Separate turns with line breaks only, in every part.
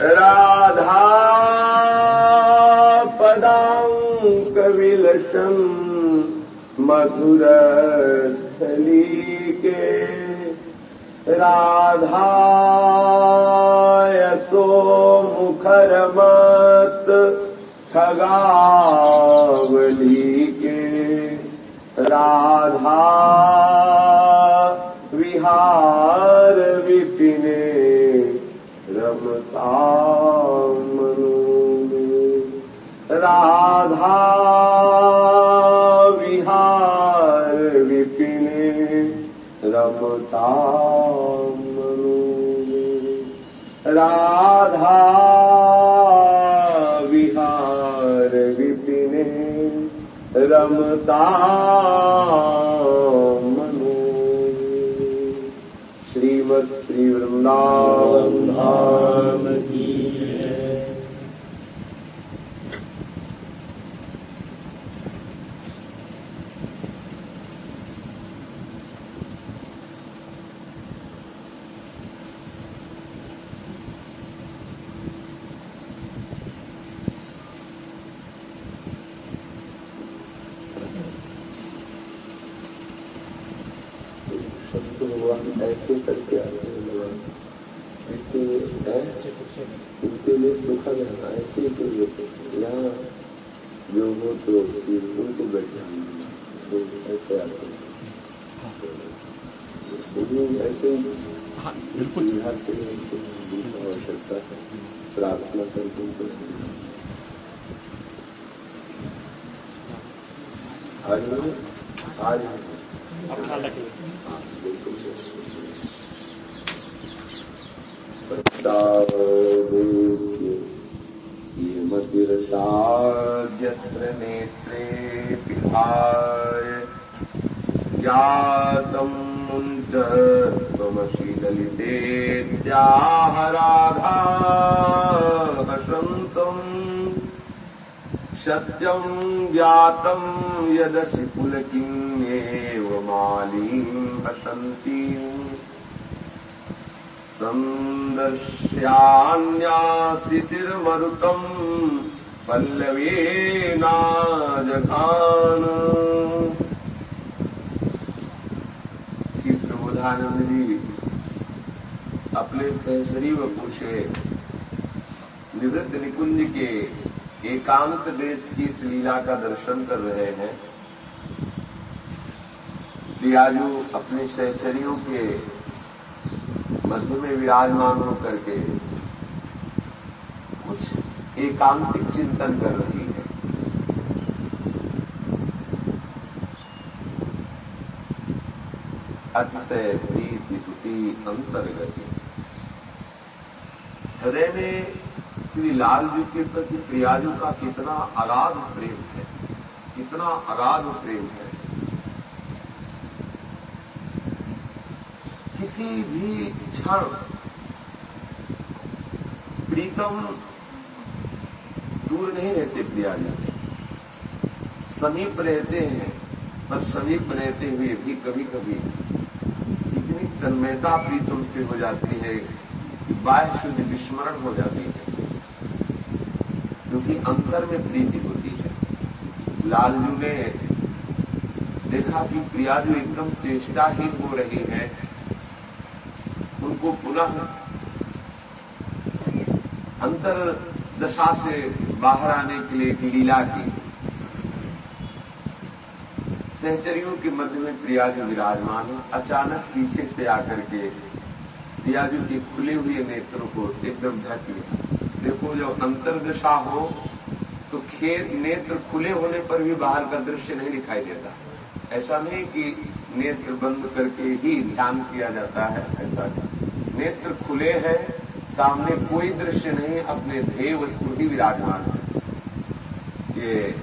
राधा पदाङ्कविलसन् मधुरस्थली के राधा यशो मुखरमत खगावली के राधा विहार विपिने रमता राधा विहार विपिने रमता राधा विहार विपिने रमता श्री वृंदावन धाम की ऐसे करके हैं इनके लिए सुखद है ऐसे ही तो यहाँ जो हो तो उनको बैठा तो ऐसे आते हैं ऐसे बिल्कुल बिहार के लिए ऐसे आवश्यकता है प्रार्थना करके उनको आज आज ये मतिरताद्यत्र नेत्रे पिहाय ज्ञातम् मुञ्च त्वमसि ललितेत्याह राधा हसन्तम् सत्यम् ज्ञातम् यदसि पुलकिन्येव मालीम् हसन्तीम्। सन्दर्श्यान्याशिशिर्मरुतम् पल्लवेनाजघान श्री प्रबोधानंद जी अपने सहसरी व पूछे निवृत्त निकुंज के एकांत देश की इस लीला का दर्शन कर रहे हैं। दियाजू अपने सहचरियों के मध्य में विराजमान होकर के कुछ एकांतिक चिंतन कर रही है। अतिशय प्रीति तुति अंतर्गति। हृदय में श्री लाल जी के प्रति प्रियाजू का कितना अगाध प्रेम है, कितना अगाध प्रेम है। किसी भी क्षण प्रीतम दूर नहीं रहते प्रियाजू समीप रहते हैं, पर समीप रहते हुए भी कभी कभी इतनी तन्मयता प्रीतम से हो जाती है कि बाह्य शुद्ध विस्मरण हो जाती है। क्योंकि अंतर में प्रीति होती है। लालजू ने देखा कि प्रियाजू एकदम चेष्टाहीन हो रही है उनको पुनः अंतर दशा से बाहर आने के लिए एक लीला की। सहचरियों के मध्य में प्रियाजू विराजमान है। अचानक पीछे से आकर के प्रियाजू के खुले हुए नेत्रों को एकदम ढक लिया। देखो, जब अंतरदशा हो तो खेत नेत्र खुले होने पर भी बाहर का दृश्य नहीं दिखाई देता। ऐसा नहीं कि नेत्र बंद करके ही ध्यान किया जाता है, ऐसा नेत्र खुले हैं, सामने कोई दृश्य नहीं, अपने ध्येय वस्तु ही विराजमान है। ये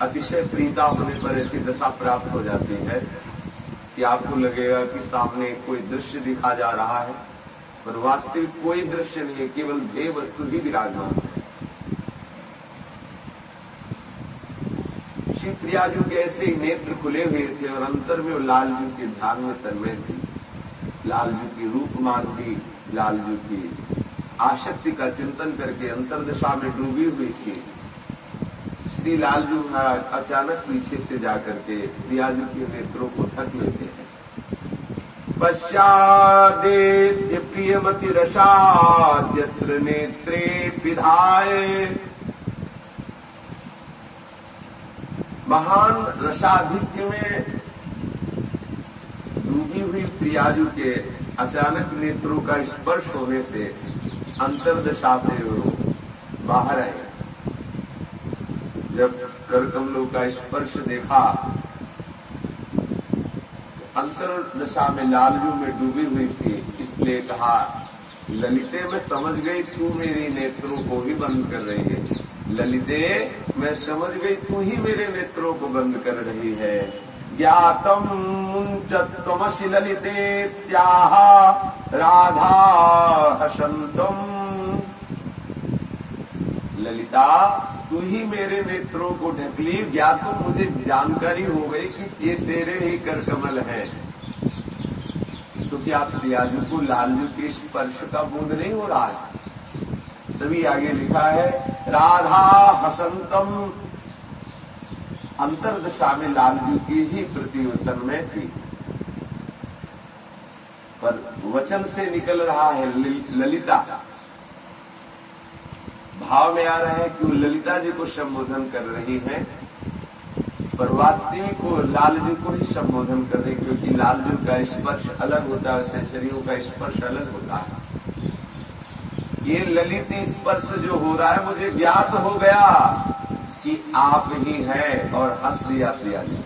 अतिशय प्रीता होने पर ऐसी दशा प्राप्त हो जाती है कि आपको लगेगा कि सामने कोई दृश्य दिखा जा रहा है, पर वास्तविक कोई दृश्य नहीं है, केवल ध्येय वस्तु ही विराजमान है। श्री प्रियाजू के ऐसे ही नेत्र खुले हुए थे और अंतर में वो लालजू के ध्यान में तन्मय थी। लालजू की रूपमान भी लालजू की आशक्ति का चिंतन करके अंतरदशा में डूबी हुई थी। श्री लालजू महाराज अचानक पीछे से जाकर के प्रियाजू के नेत्रों को थक लेते हैं। पश्चादेत्य प्रियमति रसाद्यत्र नेत्रे विधाय। महान रसाधिक्य में डूबी हुई प्रियाजू के अचानक नेत्रों का स्पर्श होने से अंतरदशा से बाहर आए। जब करकमलों का स्पर्श देखा अंतर दशा में लालजू में डूबी हुई थी, इसलिए कहा, ललिते, में समझ गई तू मेरी नेत्रों को ही बंद कर रही है। ललिते, मैं समझ गई, तू ही मेरे नेत्रों को बंद कर रही है। ज्ञातम मुंचत्वमसि ललिते राधा हसंतम ललिता, तू ही मेरे नेत्रों को ढकली। या तो मुझे जानकारी हो गई कि ये तेरे ही कर कमल है। तो क्या प्रियाजू को लालजू के स्पर्श का बूंद नहीं हो रहा है? तभी आगे लिखा है, राधा हसंतम अंतरदशा में लालजू की ही प्रतिवचन में थी। पर वचन से निकल रहा है ललिता। भाव में आ रहा है कि वो ललिता जी को संबोधन कर रही है, पर वास्तविक को लाल जी को ही संबोधन कर रही क्योंकि लालजू का स्पर्श अलग होता है, सेंचरियों का स्पर्श अलग होता है। ये ललित स्पर्श जो हो रहा है, मुझे ज्ञात हो गया कि आप ही हैं और हंस दिया प्रिया जी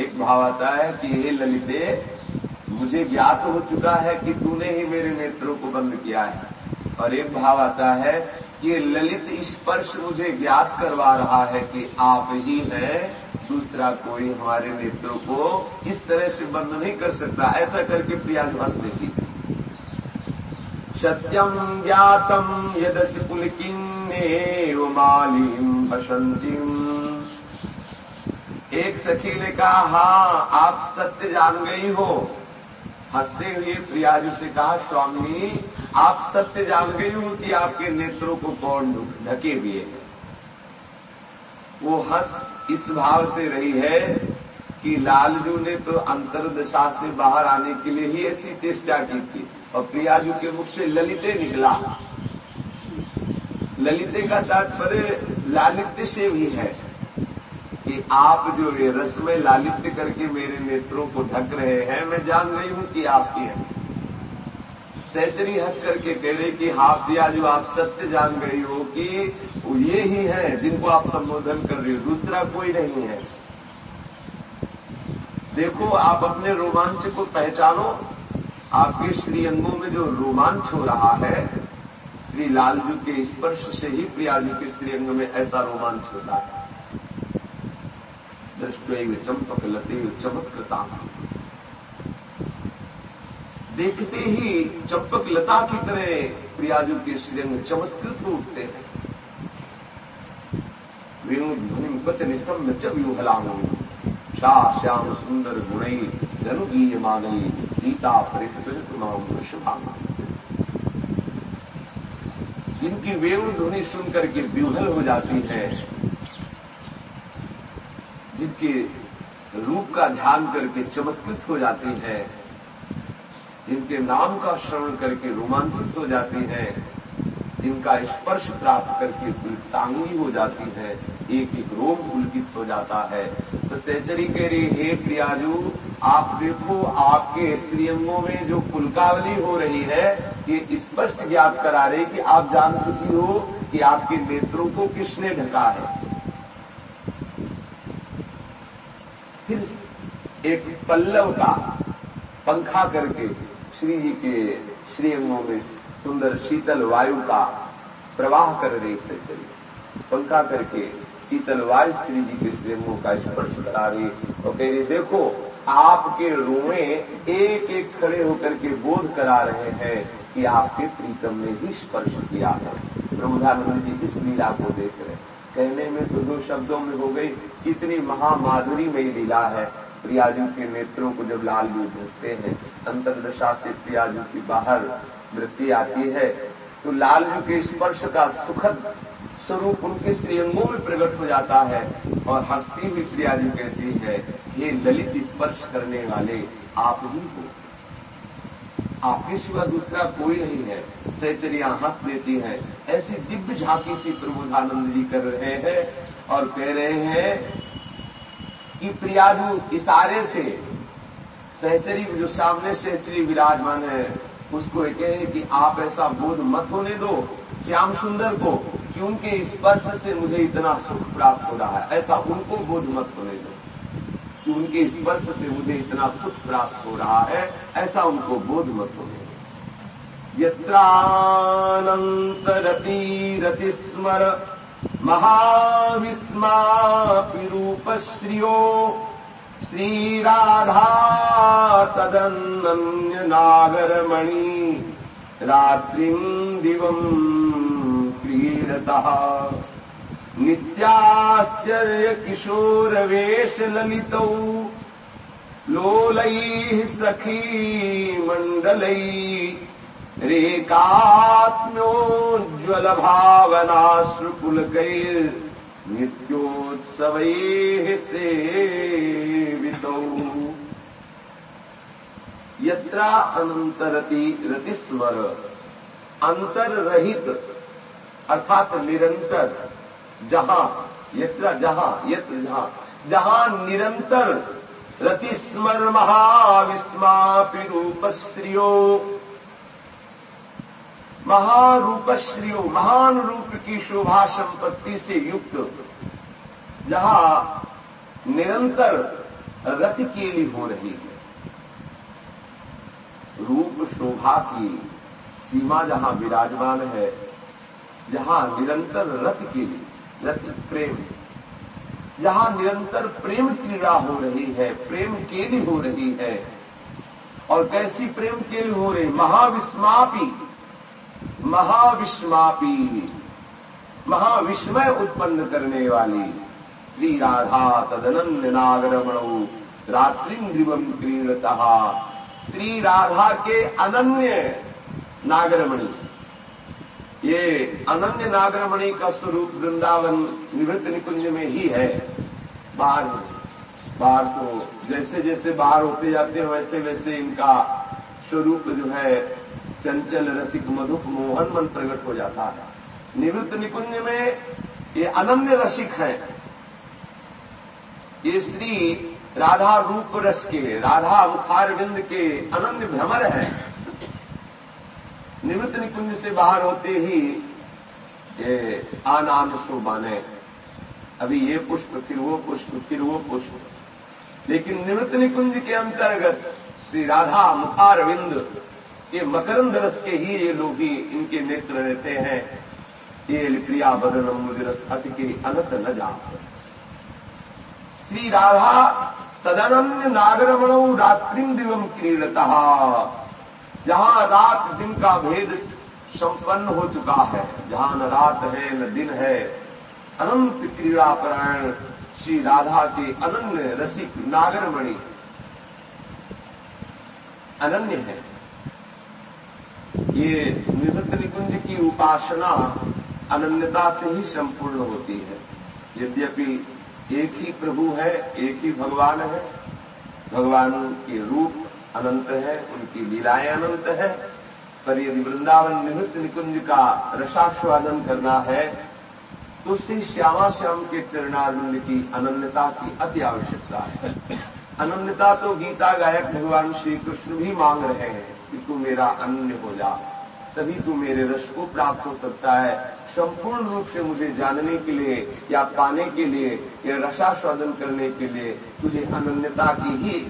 एक भाव आता है कि ये ललिते, मुझे ज्ञात हो चुका है कि तूने ही मेरे नेत्रों को बंद किया है। और एक भाव आता है कि, ललित स्पर्श मुझे ज्ञात करवा रहा है कि आप ही हैं, दूसरा कोई हमारे नेत्रों को इस तरह से बंद नहीं कर सकता। ऐसा करके प्रिया हंस देती सत्यम ज्ञातम यदस पुलकिन्नेव मालिम एक सखी ने कहा हाँ आप सत्य जान गई हो। हँसते हुए प्रियाजू से कहा, स्वामी, आप सत्य जान गई हो कि आपके नेत्रों को कौन ढके हुए है? वो हंस इस भाव से रही है कि लालजू ने तो अंतरदशा से बाहर आने के लिए ही ऐसी चेष्टा की थी। और प्रियाजू के मुख से ललिते निकला। ललिते का तात्पर्य लालित्य से भी है कि आप जो ये रसमय लालित्य करके मेरे नेत्रों को ढक रहे हैं, मैं जान रही हूँ कि आपके हैं। सैतरी हंस करके कह रहे कि हाथ दिया जो आप सत्य जान गई हो कि वो ये ही है जिनको आप संबोधन कर रही हो, दूसरा कोई नहीं है। देखो, आप अपने रोमांच को पहचानो आपके श्रीअंगों में जो रोमांच हो रहा है, श्री लालजू के स्पर्श से ही प्रियाजू के श्रीअंग में ऐसा रोमांच होता है। दृष्टि चंपक लते। चमत्कृता देखते ही चंपक लता की तरह प्रियाजू के श्रीअंग चमत्कृत उठते हैं। वेणु ध्वनि कच निसम च व्यूहलामो शाह श्याम सुंदर गुणई धनुगीय मानई गीता परित माम शुभांग। जिनकी वेणु ध्वनि सुनकर के व्यूहल हो जाती है, जिनके रूप का ध्यान करके चमत्कृत हो जाती है, जिनके नाम का श्रवण करके रोमांचित हो जाती है जिनका स्पर्श प्राप्त करके पुलतांगी हो जाती है एक एक रोग पुलकित हो जाता है। तो सेचरी कह रही, हे प्रियाजू, आप देखो, आपके श्रीअंगों में जो पुलकावली हो रही है, ये स्पष्ट ज्ञात करा रही कि आप जान चुकी हो कि आपके नेत्रों को किसने ढका है। फिर एक पल्लव का पंखा करके श्री जी के श्रीअंगों में सुंदर शीतल वायु का प्रवाह कर रही से चली पंखा करके शीतल वायु श्री जी के श्रीअंगों का स्पर्श करा रही और कह रही देखो, आपके रोए एक एक खड़े होकर के बोध करा रहे हैं कि आपके प्रीतम ने ही स्पर्श किया है। ब्रह्मानंद जी इस लीला को देख रहे कहने में तो दो शब्दों में हो गई, कितनी महामाधुरी में लीला है। प्रियाजू के नेत्रों को जब लाल दूध धरते हैं, अंतरदशा से प्रियाजू की बाहर वृत्ति आती है तो लालजू के स्पर्श का सुखद स्वरूप उनके श्रीअंगों में प्रकट हो जाता है और हंसती हुई प्रिया जी कहती है, ये ललित स्पर्श करने वाले आप ही हो। आपके सिवा दूसरा कोई नहीं है। सहचरिया हंस देती है। ऐसी दिव्य झांकी सी प्रबोधानंद जी कर रहे हैं और कह रहे हैं कि प्रियाजू इशारे से, सहचरी जो सामने सहचरी विराजमान है उसको कहे कि आप ऐसा बोध मत होने दो, श्याम सुंदर को कि उनके स्पर्श से मुझे इतना सुख प्राप्त हो रहा है। ऐसा उनको बोध मत होने दो कि उनके स्पर्श से मुझे इतना सुख प्राप्त हो रहा है। ऐसा उनको बोध मत होने दो। यत्रानन्तरति स्मर महाविस्मापि रूपश्रियो श्रीराधा तदन्नन्यनागरमणि नागरमणि रात्रिम् दिवम् क्रीडतः। नित्याश्चर्यकिशोरवेशललितौ लोलैः सखी मण्डलै रेकात्म्योज्ज्वलभावनाश्रुपुलकैर् रेकात्म्योज्ज्वलभावनाश्रुपुलकैर्नित्योत्सवैः सेवितौ। यत्रा अनंतरति रतिस्मर अंतर रहित अर्थात निरंतर जहाँ, यत्र जहाँ यत्र जहाँ जहाँ निरंतर रतिस्मर महाविस्मापि रूपश्रियो महारूपश्रियो महान रूप की शोभा संपत्ति से युक्त। जहाँ निरंतर रति केली हो रही है। रूप शोभा की सीमा जहाँ विराजमान है, जहाँ निरंतर रथ के लिए रति प्रेम जहाँ निरंतर प्रेम क्रीड़ा हो रही है, प्रेम केली हो रही है, और कैसी प्रेम केली हो रही, महाविस्मापी महाविस्मापी महाविस्मय उत्पन्न करने वाली श्री राधा तदनन्य नागरमणु रात्रिन्द्रिवम क्रीड़ता श्री राधा के अनन्य नागरमणि। ये अनन्य नागरमणि का स्वरूप वृंदावन निवृत्त निकुंज में ही है। बाहर बाहर तो जैसे जैसे बाहर होते जाते हैं वैसे वैसे इनका स्वरूप जो है चंचल रसिक मधुप मोहन मन प्रकट हो जाता है। निवृत्त निकुंज में ये अनन्य रसिक है। ये श्री राधा रूप रस के, राधा मुखार विंद के अनन्य भ्रमर है। निवृत्त निकुंज से बाहर होते ही ये आन आन शोभाने। अभी ये पुष्प, फिर वो पुष्प, फिर वो पुष्प। लेकिन निवृत्त निकुंज के अंतर्गत श्री राधा मुखार मुखारविंद ये मकरंद रस के ही ये लोग ही इनके नेत्र रहते हैं। ये क्रिया बदनम रस अति के अनत न जा श्री राधा तदनन्य नागरमणो रात्रिम दिवम क्रीडता। जहाँ रात दिन का भेद संपन्न हो चुका है, जहाँ न रात है, न दिन है, अनंत क्रीड़ा परायण श्री राधा के अनन्य रसिक नागरमणि अनन्य है। ये निवृत्त निकुंज की उपासना अनन्यता से ही संपूर्ण होती है। यद्यपि एक ही प्रभु है, एक ही भगवान है, भगवान के रूप अनंत है, उनकी लीलाएँ अनंत है, पर यदि वृंदावन निवृत्त निकुंज का रसास्वादन करना है तो श्री श्यामा श्याम के चरणारिंद की अनन्यता की अति आवश्यकता है। अनन्यता तो गीता गायक भगवान श्री कृष्ण भी मांग रहे हैं। कि तू मेरा अन्य हो जा। तभी तू मेरे रस को प्राप्त हो सकता है। संपूर्ण रूप से मुझे जानने के लिए या पाने के लिए या रसास्वादन करने के लिए तुझे अनन्यता की ही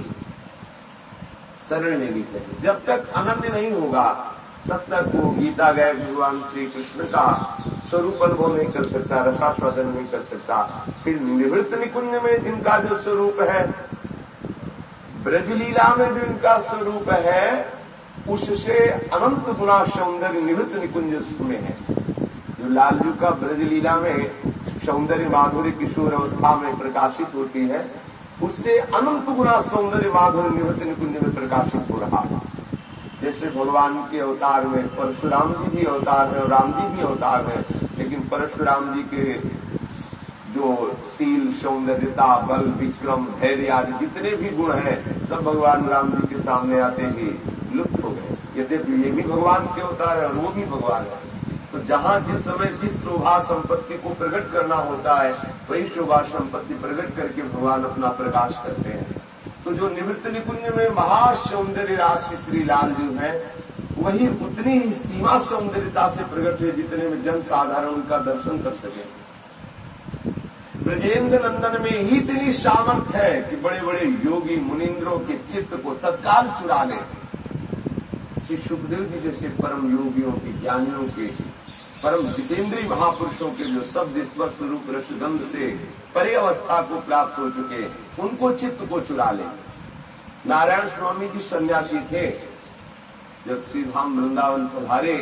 शरण लेनी चाहिए। जब तक अनन्य नहीं होगा, तब तक वो गीता गए भगवान श्री कृष्ण का स्वरूप अनुभव नहीं कर सकता, रसास्वादन नहीं कर सकता। फिर निवृत्त निकुंज में जिनका जो स्वरूप है, ब्रजलीला में जो इनका स्वरूप है उससे अनंत गुना सौंदर्य निवृत्त निकुंज में है। जो लालजू का ब्रजलीला में सौंदर्य माधुर्य किशोर अवस्था में प्रकाशित होती है, उससे अनंत गुना सौंदर्य माधुर्य निवृत्त निकुंज में प्रकाशित हो रहा है। जैसे भगवान के अवतार में परशुराम जी भी अवतार है और राम जी भी अवतार है, लेकिन परशुराम जी के जो सील सौंदर्यता बल, विक्रम, धैर्य आदि जितने भी गुण हैं, सब भगवान राम जी के सामने आते ही लुप्त हो गए। यद्यपि ये भी भगवान के अवतार है और वो भी भगवान है। तो जहाँ जिस समय जिस शोभा संपत्ति को प्रकट करना होता है, वही शोभा संपत्ति प्रकट करके भगवान अपना प्रकाश करते हैं। तो जो निवृत्त निकुंज में महासौंदर्य राशि श्री लाल जी है, वही उतनी ही सीमा सौंदर्यता से प्रकट हुए जितने में जन साधारण उनका दर्शन कर सके। ब्रजेंद्र नंदन में ही इतनी सामर्थ्य है कि बड़े बड़े योगी मुनिंद्रों के चित्त को तत्काल चुरा ले। श्री सुखदेव जी जैसे परम योगियों के, ज्ञानियों के, परम जितेंद्रीय महापुरुषों के जो शब्द स्पर्श रूप रसगंध से परे अवस्था को प्राप्त हो चुके उनको चित्त को चुरा ले। नारायण स्वामी जी सन्यासी थे। जब श्री धाम वृंदावन पधारे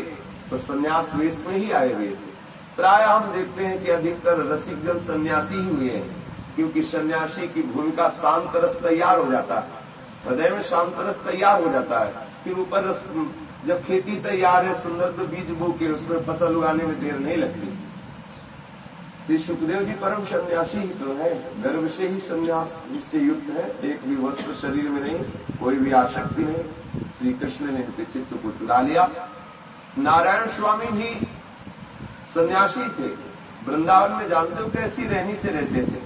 तो संन्यास वेश में ही आए हुए थे। प्राय हम देखते हैं कि अधिकतर रसिक जन सन्यासी ही हुए हैं, क्योंकि सन्यासी की भूमिका शांत रस तैयार हो जाता है। हृदय में शांत रस तैयार हो जाता है। फिर ऊपर जब खेती तैयार है, सुंदर तो बीज बो के उसमें फ़सल उगाने में देर नहीं लगती। श्री सुखदेव जी परम सन्यासी ही तो है। गर्भ से ही संन्यास से युक्त है। एक भी वस्त्र शरीर में नहीं, कोई भी आसक्ति नहीं। श्री कृष्ण ने उनके चित्त को चुरा लिया। नारायण स्वामी भी सन्यासी थे। वृंदावन में जानते हो कैसी रहनी से रहते थे?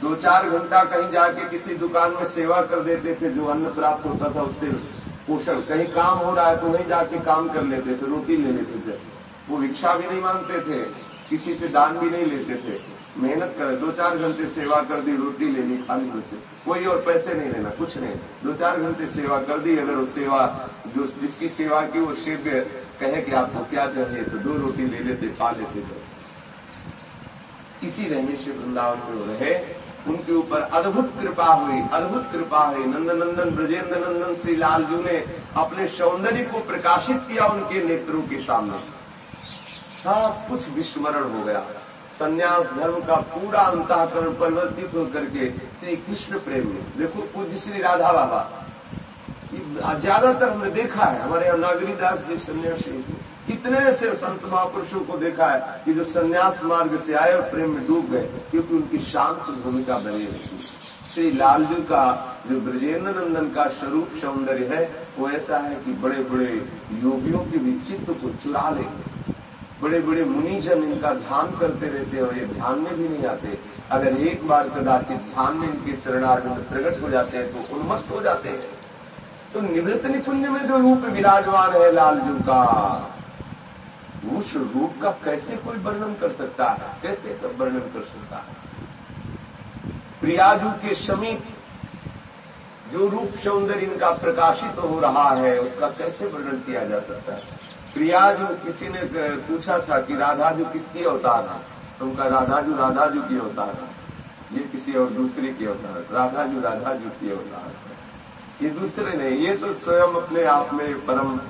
दो चार घंटा कहीं जाके किसी दुकान में सेवा कर देते थे, जो अन्न प्राप्त होता था उससे पोषण कहीं काम हो रहा है तो वहीं जाके काम कर लेते थे, रोटी ले लेते थे। वो रिक्शा भी नहीं मांगते थे, किसी से दान भी नहीं लेते थे। मेहनत करे, दो चार घंटे सेवा कर दी, रोटी लेनी खाली में से। कोई और पैसे नहीं लेना, कुछ नहीं। दो चार घंटे सेवा कर दी, अगर वो सेवा, जो जिसकी सेवा की वो सेव्य कहे कि आपको क्या चाहिए तो दो रोटी ले लेते, खा लेते थे। इसी रहने से वृंदावन में रहे। उनके ऊपर अद्भुत कृपा हुई, अद्भुत कृपा हुई। नंदनंदन ब्रजेंद्र नंदन श्री लाल जी ने अपने सौंदर्य को प्रकाशित किया उनके नेत्रों के सामने। सब कुछ विस्मरण हो गया। संन्यास धर्म का पूरा अंतःकरण परिवर्तित होकर के श्री कृष्ण प्रेम में। देखो, पूज्य श्री राधा बाबा। ज़्यादातर हमने देखा है। हमारे यहाँ नागरी दास जी, सन्यासी कितने से संत महापुरुषों को देखा है कि जो संन्यास मार्ग से आए और प्रेम में डूब गए, क्योंकि उनकी शांत भूमिका बनी रहती श्री लालजू का जो ब्रजेंद्र नंदन का स्वरूप सौंदर्य है, वो ऐसा है कि बड़े बड़े योगियों के भी चित्त को चुरा ले बड़े बड़े मुनिजन इनका ध्यान करते रहते और ये ध्यान में भी नहीं आते। अगर एक बार कदाचित ध्यान में इनके चरणार्थ प्रकट हो जाते हैं तो उन्मत्त हो जाते हैं। तो निवृत्त निकुंज में जो रूप विराजमान है लालजू का उस रूप का कैसे कोई वर्णन कर सकता है? कैसे वर्णन कर सकता है? प्रियाजू के समीप जो रूप सौंदर्य इनका प्रकाशित हो रहा है, उसका कैसे वर्णन किया जा सकता है? प्रियाजू, किसी ने पूछा था कि राधा राधाजू किसकी अवतार है? तो उनका राधाजू राधाजू की अवतार है। ये किसी और दूसरे की अवतार राधाजू राधाजू की अवतार है। ये दूसरे नहीं, ये तो स्वयं अपने आप में परम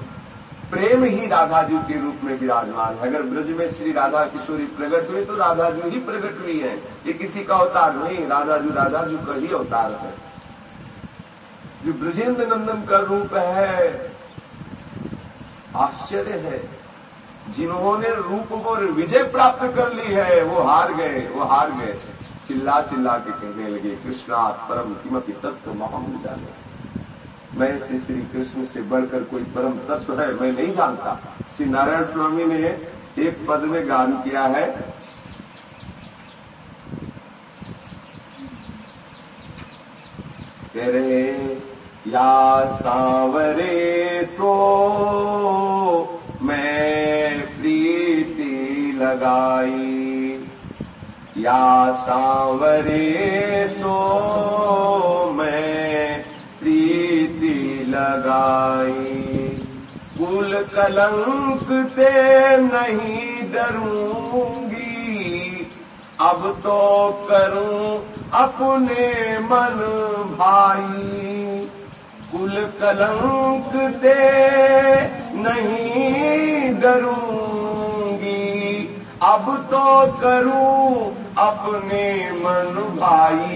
प्रेम ही राधा जी के रूप में विराजमान है। अगर ब्रज में श्री राधा किशोरी प्रकट हुई तो राधाजू ही प्रकट हुई है। ये किसी का अवतार नहीं राधा जी राधाजू राधाजू का ही अवतार है। जो ब्रजेंद्र नंदन का रूप है, आश्चर्य है। जिन्होंने रूप पर विजय प्राप्त कर ली है, वो हार गए, वो हार गए। चिल्ला चिल्ला के कहने लगे कृष्णा परम किमपि तत्व महाम जाने। मैं से श्री कृष्ण से बढ़कर कोई परम तत्व है, मैं नहीं जानता। श्री नारायण स्वामी ने एक पद में गान किया है। तेरे या सांवरे सो, मैं प्रीति लगाई। या सांवरे सो लगाई। कुल कलंक ते नहीं डरूँगी। अब तो करूँ अपने मन भाई। कुल कलंक ते नहीं डरूँगी। अब तो करूँ अपने मन भाई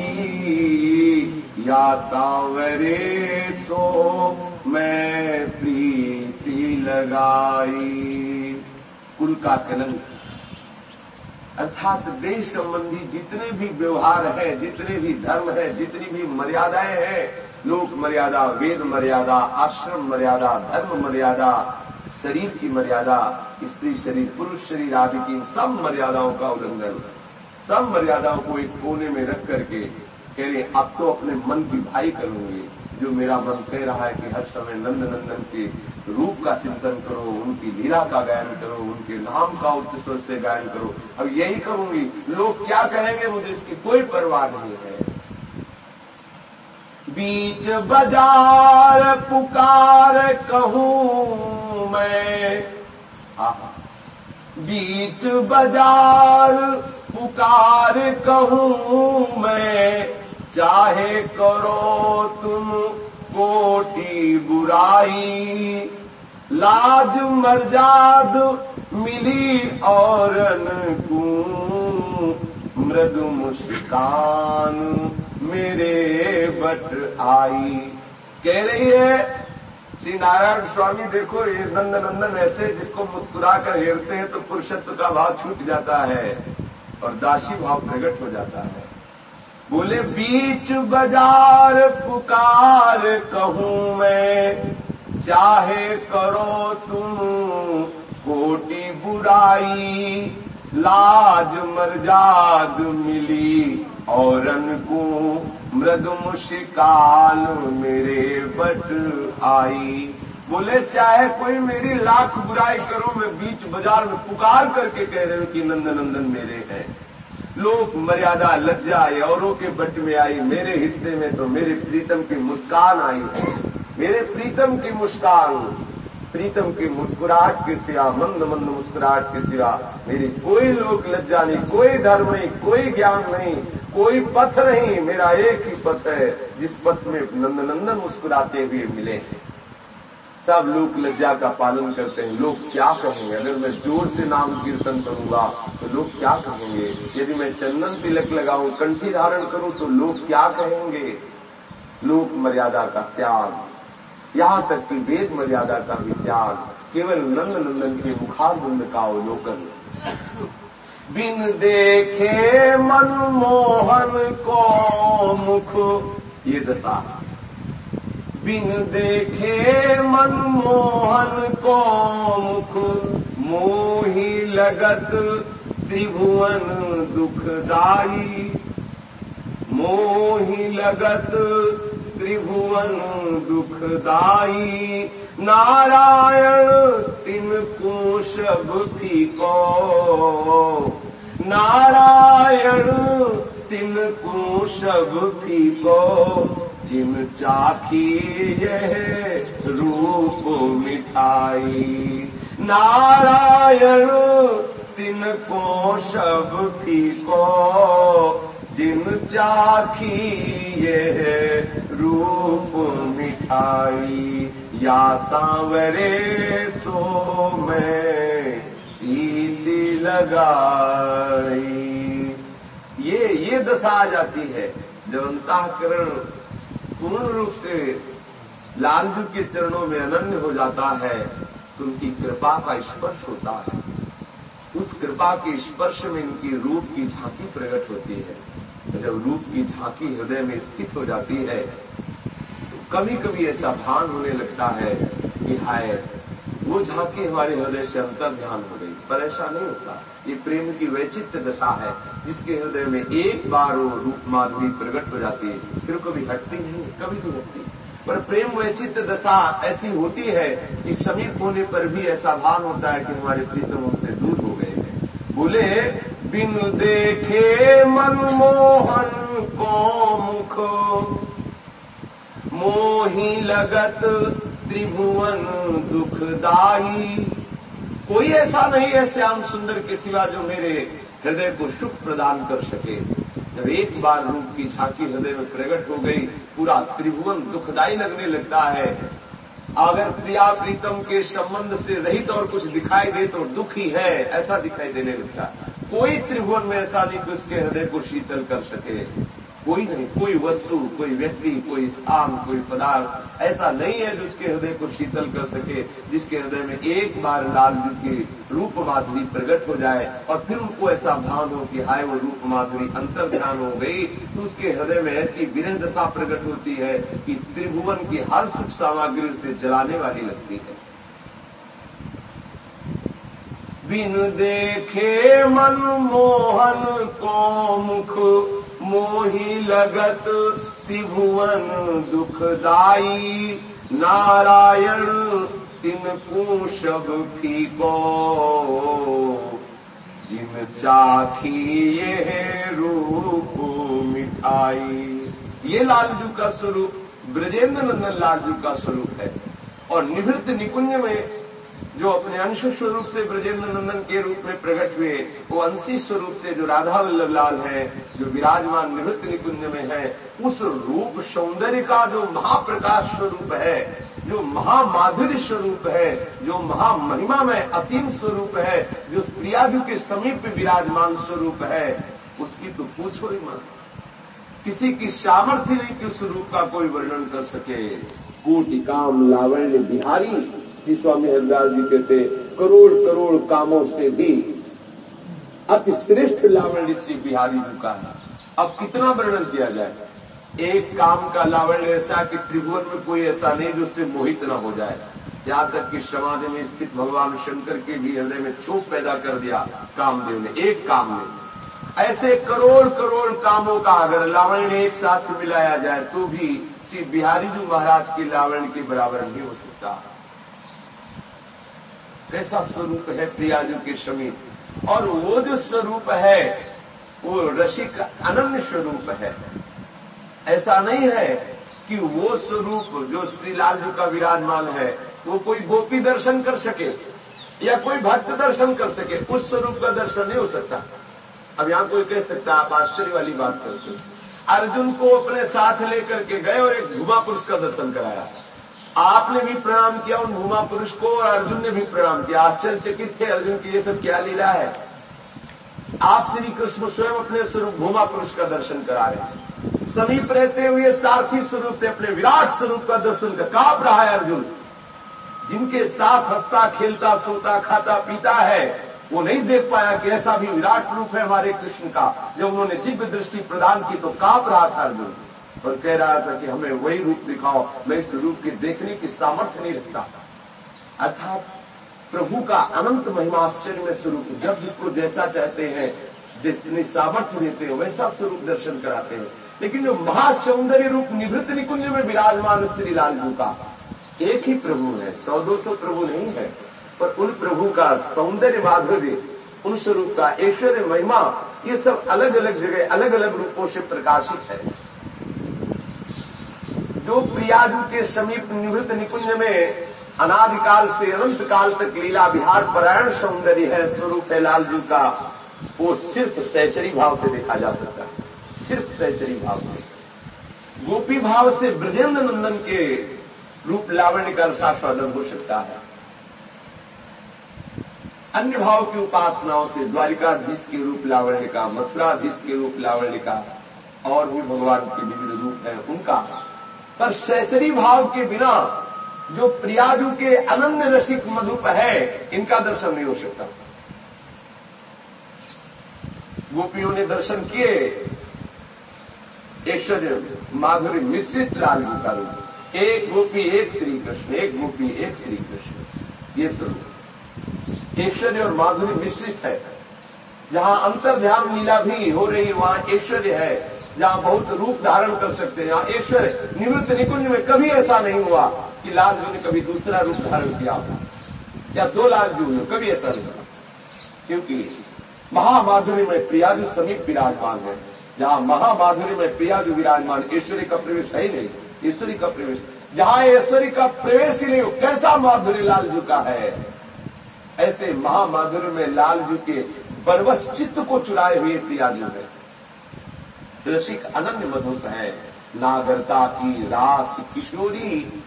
या सांवरे सो मैं प्रीति लगाई। कुल का कलंक। अर्थात देश संबंधी जितने भी व्यवहार है, जितने भी धर्म है, जितनी भी मर्यादाएँ हैं, लोक मर्यादा, वेद मर्यादा, आश्रम मर्यादा, धर्म मर्यादा शरीर की मर्यादा, स्त्री शरीर, पुरुष शरीर आदि की सब मर्यादाओं का उल्लंघन। सब मर्यादाओं को एक कोने में रख करके कह रहे, अब तो अपने मन की भाई करूँगी, जो मेरा मन कह रहा है कि हर समय नंद नंदन के रूप का चिंतन करो, उनकी लीला का गायन करो, उनके नाम का उच्च स्वर से गायन करो। अब यही करूँगी। लोग क्या कहेंगे मुझे इसकी कोई परवाह नहीं है। बीच बाज़ार पुकार कहूँ मैं। बीच बाज़ार पुकार कहूँ मैं। चाहे करो तुम कोटि बुराई, लाज मर्जाद मिली और को। मृदु मुस्कान मेरे बट आई। कह रही है, श्री नारायण स्वामी देखो, ये नंद नंदन ऐसे जिसको मुस्कुरा कर हेरते हैं तो पुरुषत्व का भाव छूट जाता है और दासी भाव प्रकट हो जाता है। बोले, बीच बाज़ार पुकार कहूँ मैं, चाहे करो तुम कोटि बुराई, लाज मर्जाद मिली। और को मृद मुशिकाल मेरे बट आई। बोले, चाहे कोई मेरी लाख बुराई करो, मैं बीच बाज़ार में पुकार करके कह रहे हूँ कि नंदन नंदन मेरे हैं। लोक मर्यादा लज्जा औरों के बट में आई। मेरे हिस्से में तो मेरे प्रीतम की मुस्कान आई मेरे प्रीतम की मुस्कान प्रीतम की मुस्कुराहट के सिवा, मंद मंद मुस्कुराहट के सिवा, मेरी कोई लोक लज्जा नहीं, कोई धर्म नहीं, कोई ज्ञान नहीं, कोई पथ नहीं, मेरा एक ही पथ है, जिस पथ में नंदनंदन मुस्कुराते हुए मिले हैं। सब लोग लज्जा का पालन करते हैं। लोग क्या कहेंगे? अगर मैं ज़ोर से नाम कीर्तन करूँगा तो लोग क्या कहेंगे? यदि मैं चंदन तिलक लगाऊँ, कंठी धारण करूँ तो लोग क्या कहेंगे? लोक मर्यादा का त्याग। यहाँ तक कि वेद मर्यादा का त्याग केवल नंद नंदन के मुखारबुंद का अवलोकन बिन देखे मनमोहन को मुख, ये दशा। बिन देखे मनमोहन को मुख, मोही लगत त्रिभुवन दुखदाई। मोही लगत त्रिभुवन दुखदाई नारायण तिन को शब को नारायण तिन को शब को जिन चाखी यह रूप मिठाई। नारायण तिन को सबको जिन चाखी यह रूप मिठाई, या सांवरे सो में शीली लगाई। ये ये दशा आ जाती है जब अंतकरण पूर्ण रूप से लालजू के चरणों में अनन्य हो जाता है तो उनकी कृपा का स्पर्श होता है। उस कृपा के स्पर्श में इनकी रूप की झांकी प्रकट होती है। जब रूप की झांकी हृदय में स्थित हो जाती है कभी कभी ऐसा भान होने लगता है कि हाय, वो झांकी हमारे हृदय से अंतर ध्यान हो गई। पर ऐसा नहीं होता। ये प्रेम की वैचित्र दशा है, जिसके हृदय में एक बार वो रूप माधुरी प्रकट हो जाती है, फिर कभी हटती नहीं, कभी नहीं हटती। पर प्रेम वैचित्र दशा ऐसी होती है कि समीप होने पर भी ऐसा भान होता है कि हमारे प्रीतम हमसे दूर हो गए हैं। बोले, बिन देखे मनमोहन को मुख मोही लगत त्रिभुवन दुखदाई कोई ऐसा नहीं है श्याम सुंदर के सिवा जो मेरे हृदय को सुख प्रदान कर सके। जब एक बार रूप की झांकी हृदय में प्रकट हो गई, पूरा त्रिभुवन दुखदायी लगने लगता है। अगर प्रिया प्रीतम के संबंध से रहित और कुछ दिखाई दे तो दुख ही है, ऐसा दिखाई देने लगता। कोई त्रिभुवन में ऐसा नहीं कि उसके हृदय को शीतल कर सके। कोई नहीं कोई वस्तु, कोई व्यक्ति, कोई स्थान, कोई पदार्थ ऐसा नहीं है जो उसके हृदय को शीतल कर सके, जिसके हृदय में एक बार लाल जी की रूप माधुरी प्रकट हो जाए और फिर उनको ऐसा भान हो कि हाय, वो रूप माधुरी अंतर ध्यान हो गई तो उसके हृदय में ऐसी विरह दशा प्रकट होती है कि त्रिभुवन की हर सुख सामग्री से जलाने वाली लगती है। बिन देखे मन मोहन को मुख मोही लगत त्रिभुवन दुखदाई। नारायण, तिन शब फीको जिन चाखी ये रूप मिठाई। ये लालजू का स्वरूप, ब्रजेंद्र नंदन लालजू का स्वरूप है। और निवृत्त निकुंज में जो अपने अंश स्वरूप से ब्रजेंद्र नंदन के रूप में प्रकट हुए, वो अंशी स्वरूप से जो राधा वल्लभ लाल है, जो विराजमान निवृत्त निकुंज में है, उस रूप सौंदर्य का जो महाप्रकाश स्वरूप है, जो महामाधुर्य स्वरूप है, जो महामहिमा में असीम स्वरूप है, जो प्रियाजु के समीप विराजमान स्वरूप है, उसकी तो पूछो ही मत। किसी की सामर्थ्य नहीं कि उस रूप का कोई वर्णन कर सके। कोटि काम लावण्य बिहारी। श्री स्वामी हरिदास जी कहते, करोड़ करोड़ कामों से भी अति श्रेष्ठ लावण्य श्री बिहारी जी का है अब कितना वर्णन किया जाए? एक काम का लावण्य ऐसा कि त्रिभुवन में कोई ऐसा नहीं जो उससे मोहित न हो जाए। यहाँ तक कि समाधि में स्थित भगवान शंकर के भी हृदय में क्षोभ पैदा कर दिया कामदेव ने, एक काम में ऐसे करोड़ करोड़ कामों का अगर लावण्य एक साथ मिलाया जाए तो भी श्री बिहारी जी महाराज के लावण्य के बराबर नहीं हो सकता। कैसा स्वरूप है प्रियाजू के समीप। और वो जो स्वरूप है, वो रसिक अनन्य स्वरूप है। ऐसा नहीं है कि वो स्वरूप जो श्री लालजू का विराजमान है, वो कोई गोपी दर्शन कर सके या कोई भक्त दर्शन कर सके, उस स्वरूप का दर्शन नहीं हो सकता। अब यहाँ कोई कह सकता आप आश्चर्य वाली बात करते अर्जुन को अपने साथ लेकर के गए और एक धुमा पुरुष का दर्शन कराया। आपने भी प्रणाम किया, उन भूमा पुरुष को और अर्जुन ने भी प्रणाम किया। आश्चर्यचकित थे अर्जुन की ये सब क्या लीला है। आप श्री कृष्ण स्वयं अपने स्वरूप भूमा पुरुष का दर्शन करा रहे हैं। समीप रहते हुए सारथी स्वरूप से अपने विराट स्वरूप का दर्शन कर काप रहा है अर्जुन। जिनके साथ हंसता, खेलता, सोता, खाता, पीता है, वो नहीं देख पाया कि ऐसा भी विराट रूप है हमारे कृष्ण का। जब उन्होंने दिव्य दृष्टि प्रदान की तो काप रहा था अर्जुन। और कह रहा था कि हमें वही रूप दिखाओ, मैं इस रूप के देखने की सामर्थ्य नहीं रखता। अर्थात प्रभु का अनंत महिमाश्चर्य में स्वरूप, जब जिसको जैसा चाहते हैं जिसने सामर्थ्य देते हैं, वैसा स्वरूप दर्शन कराते हैं। लेकिन जो महासौंदर्य रूप निवृत्त निकुंज में विराजमान श्री लालजू का, एक ही प्रभु है, सौ दो सौ प्रभु नहीं है, पर उन प्रभु का सौंदर्य माधुर्य, उन स्वरूप का ऐश्वर्य महिमा, ये सब अलग अलग जगह अलग अलग रूपों से प्रकाशित है। जो प्रियाजू के समीप निवृत्त निकुंज में अनादिकाल से अनंत काल तक लीला विहार परायण सौंदर्य है, स्वरूप है लालजू का। वो सिर्फ़ सैचरी भाव से देखा जा सकता है। सिर्फ़ सैचरी भाव से। गोपी भाव से ब्रजेंद्र नंदन के रूप लावण्य का सास्वादन हो सकता है। अन्य भाव की उपासनाओं से द्वारिकाधीश के रूप लावण्य का, मथुराधीश के रूप लावण्य का, और भी भगवान के विविध रूप है उनका। पर सैचरी भाव के बिना जो प्रियाजू के अनन्य रसिक मधुप है, इनका दर्शन नहीं हो सकता। गोपियों ने दर्शन किए। ऐश्वर्य, माधुरी, मिश्रित लाल का रूप एक गोपी, एक श्री कृष्ण, एक गोपी, एक श्री कृष्ण। ये स्वरूप ऐश्वर्य और माधुरी मिश्रित है। जहाँ अंतर ध्यान लीला भी हो रही वहाँ ऐश्वर्य है। जहाँ बहुत रूप धारण कर सकते हैं यहाँ ईश्वर निवृत्त निकुंज में कभी ऐसा नहीं हुआ कि लालजू ने कभी दूसरा रूप धारण किया हो, या दो लालजू ने कभी ऐसा नहीं हुआ। क्योंकि महामाधुरी में प्रियाजू समीप विराजमान है। जहाँ महामाधुरी में प्रियाजू विराजमान, ईश्वरी का प्रवेश है ही नहीं। ईश्वरी का प्रवेश, जहाँ ईश्वरी का प्रवेश ही नहीं हो, कैसा माधुरी लालजू का है? ऐसे महामाधुरी में लालजू के बरवस चित्त को चुराए हुए प्रियाजू है। रसिक अनन्य मधुर है। नागरता की रास किशोरी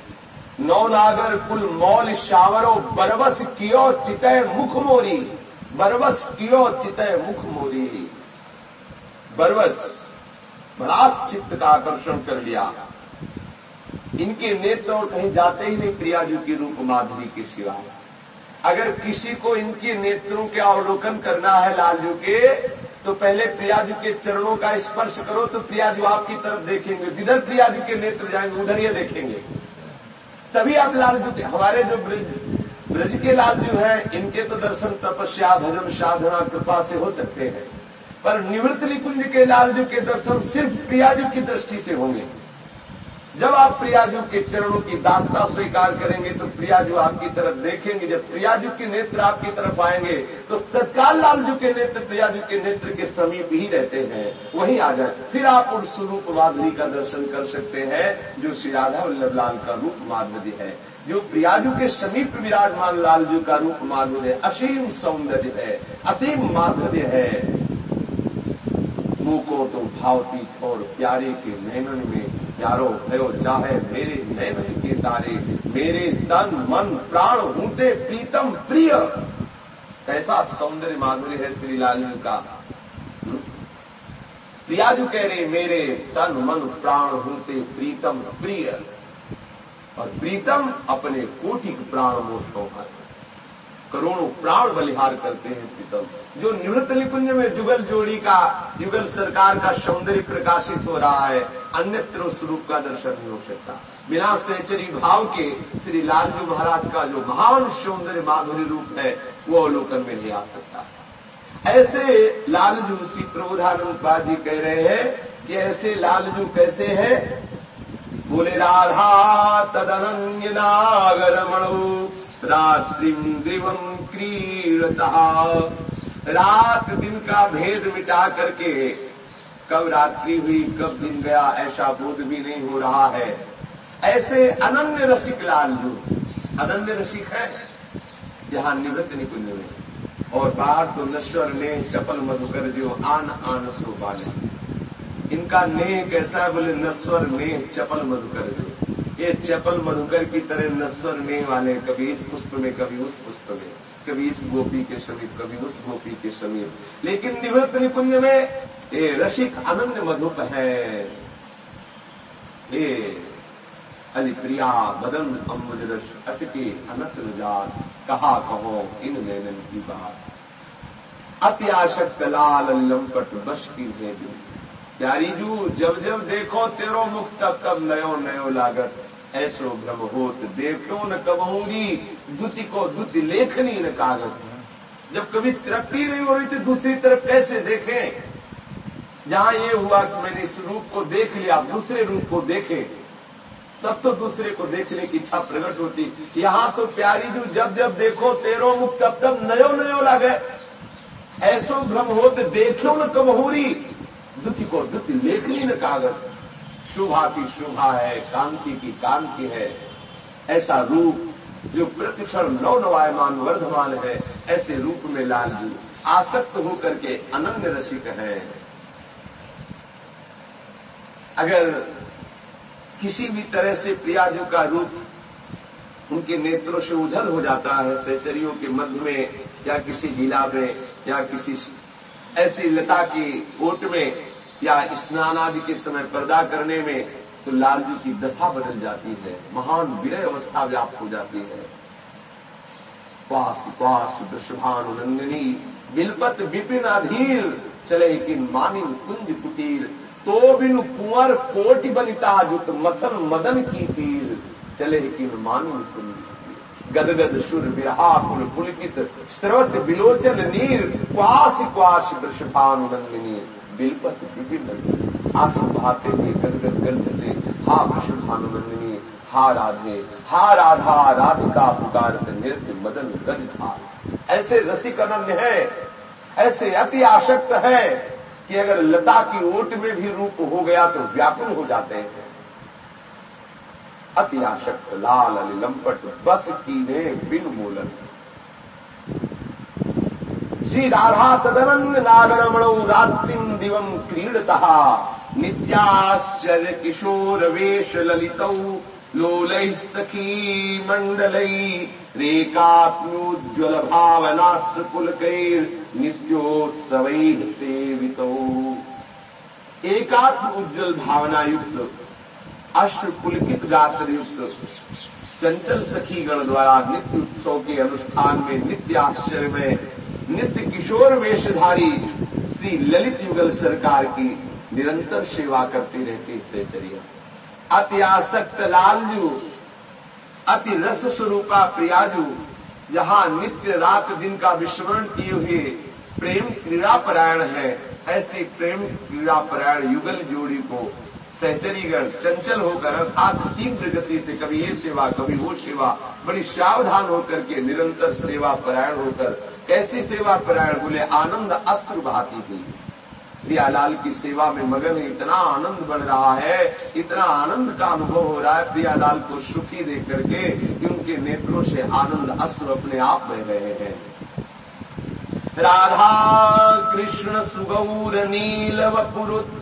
नौ नागर कुल मौल शावरो बरवस कियो चितय मुख मोरी। बरवस कियो चितय मुख मोरी। बरवस बड़ा चित्त का आकर्षण कर लिया। इनके नेत्र और कहीं जाते ही नहीं प्रिया जी की रूप माधुरी के सिवा। अगर किसी को इनके नेत्रों के अवलोकन करना है लालजू के तो पहले प्रियाजू के चरणों का स्पर्श करो तो प्रियाजू आपकी तरफ़ देखेंगे। जिधर प्रियाजू के नेत्र जाएँगे, उधर ये देखेंगे। तभी आप लालजू के हमारे जो ब्रज ब्रज के लालजू हैं, इनके तो दर्शन तपस्या, भजन साधना, कृपा से हो सकते हैं। पर निवृत्त निकुंज के लालजू के दर्शन सिर्फ़ प्रियाजू की दृष्टि से होंगे। जब आप प्रियाजू के चरणों की दास्ता स्वीकार करेंगे तो प्रियाजू आपकी तरफ़ देखेंगे। जब प्रियाजू के नेत्र आपकी तरफ़ आएँगे तो तत्काल लालजू के नेत्र, प्रियाजू के नेत्र के समीप ही रहते हैं। वहीं आ जाए। फिर आप उन स्वरूप माधुरी का दर्शन कर सकते हैं, जो श्री राधा वल्लभ लाल का रूप माधुर्य है। जो प्रियाजू के समीप विराजमान लालजू का रूप माधुर्य असीम सौंदर्य है, असीम माधुर्य है। मुँह को तो भावती और प्यारे के नैनन में प्यारो, भयो, चाहे मेरे नैनन के तारे मेरे तन, मन, प्राण हूते प्रीतम, प्रिय। कैसा सौंदर्य माधुर्य है श्री लाल का। प्रियाजू कह रहे मेरे तन, मन, प्राण हूते प्रीतम, प्रिय। और प्रीतम अपने कोटि प्राण मोषों पर करोड़ों प्राण बलिहार करते हैं प्रीतम जो निवृत्त निकुंज में जुगल जोड़ी का, युगल सरकार का सौंदर्य प्रकाशित हो रहा है, अन्यत्र स्वरूप का दर्शन नहीं हो सकता। बिना सहचरी भाव के श्री लालजू महाराज का जो महान सौंदर्य माधुरी रूप है, वो अवलोकन में नहीं आ सकता। ऐसे लालजू श्री प्रबोधानंद जी कह रहे हैं कि ऐसे लालजू कैसे है? बोले, राधा तदनन्य नागरमणु रात्रिम दिवम क्रीड़ता। रात दिन का भेद मिटा करके, कब रात्रि हुई, कब दिन गया, ऐसा बोध भी नहीं हो रहा है। ऐसे अनन्य रसिक लाल जो, अनन्य रसिक है, यहाँ निवृत्त निकुंज में। और बाहर तो नश्वर ने चपल मधुकर जो आन आन सो बाले इनका नेह कैसा है बोले, नस्वर नेह चपल मधुकर जो ये चपल मधुकर की तरह नस्वर नेह वाले कभी इस पुष्प में, कभी उस पुष्प में। कभी इस गोपी के समीप, कभी उस गोपी के समीप। लेकिन निवृत्त निकुंज में ये रसिक अनन्य मधुप है। ये प्रिया बदन अम्बुज अटके अनत जात कहा कहो इन नैनन की बात। अति आशक्त लाल लंपट बश की है प्यारी जू, जब जब देखो तेरो मुख तब तब नयो नयो लागत। ऐसो भ्रम होत, देखो न कबूँगी दुति को दुति लेखनी न कागज़ जब कभी तरक्की नहीं हो रही थी दूसरी तरफ़ कैसे देखें? जहाँ ये हुआ कि मैंने इस रूप को देख लिया, दूसरे रूप को देखे, तब तो दूसरे को देखने की इच्छा प्रकट होती। यहाँ तो प्यारी जू, जब जब देखो तेरो मुख तब तब नयो नयो लागे ऐसो भ्रम होत, देखो न कबहूरी दुति को दुति लेखनी न कागज़ शुभा की शुभा है, कांति की कांति है। ऐसा रूप जो प्रतिक्षण नव नवायमान वर्धमान है, ऐसे रूप में लालजू आसक्त होकर के अनन्य रसिक है। अगर किसी भी तरह से प्रियाजू का रूप उनके नेत्रों से उजल हो जाता है सेचरियों के मध्य में, या किसी लीला में, या किसी ऐसी लता की ओट में या स्नान आदि के समय पर्दा करने में तो लाल जी की दशा बदल जाती है। महान विरय अवस्था व्याप्त हो जाती है। पास पास वृषभानुनंदिनी बिलपत विपिन अधीर, चले किन मानिन कुंज कुटीर तो बिन कुंवर कोटि बलिता, जुत मथन मदन की पीर चले किन मानिन कुंज गदगद सुर विरहा कुल पुलकित स्रवत विलोचन नीर, क्वास क्वास वृषभानुनंदिनी बिलपत विभिन्न आँसू बहाते हुए गदगद गंध से, हा विष्णु भानुनंदिनी हा राधे, हा राधा, राधिका पुकार नृत्य मदन गज भार ऐसे रसिक अनन्य है, ऐसे अति आशक्त है कि अगर लता की ओट में भी रूप हो गया तो व्याकुल हो जाते हैं। अति आशक्त, लाल लंपट, बस की ने बिन मोलन। श्री राधा तदनन्य नागरमणौ रात्रिम दिवम क्रीडता। नित्याश्चर्य किशोर वेश ललितौ, लोलै सखी मण्डलै रेकात्म्योज्ज्वल पुलकैर्नित्योत्सवैः सेवितौ। एकात्म उज्जवल भावना युक्त अश्व पुलकित गात्र चंचल सखी गण द्वारा नित्य उत्सव के अनुष्ठान में नित्य आश्चर्य में नित्य किशोर वेशधारी श्री ललित युगल सरकार की निरंतर सेवा करती रहती सेचरिया अति आसक्त लालजू, अति रस स्वरूपा प्रियाजू जहाँ नित्य रात दिन का विस्मरण किए हुए प्रेम क्रीड़ा परायण है। ऐसे प्रेम क्रीड़ा परायण युगल जोड़ी को सहचरीगण चंचल होकर अर्थात तीव्र गति से कभी ये सेवा, कभी वो सेवा। बड़ी सावधान होकर के निरंतर सेवा परायण होकर, कैसी सेवा परायण बोले, आनंद अस्त्र बहाती थी। प्रियालाल की सेवा में मगन इतना आनंद बढ़ रहा है, इतना आनंद का अनुभव हो रहा है प्रियालाल को सुखी देख करके कि उनके नेत्रों से आनंद अस्त्र अपने आप बह रहे हैं। राधा कृष्ण सुगौर नीलव पुरुष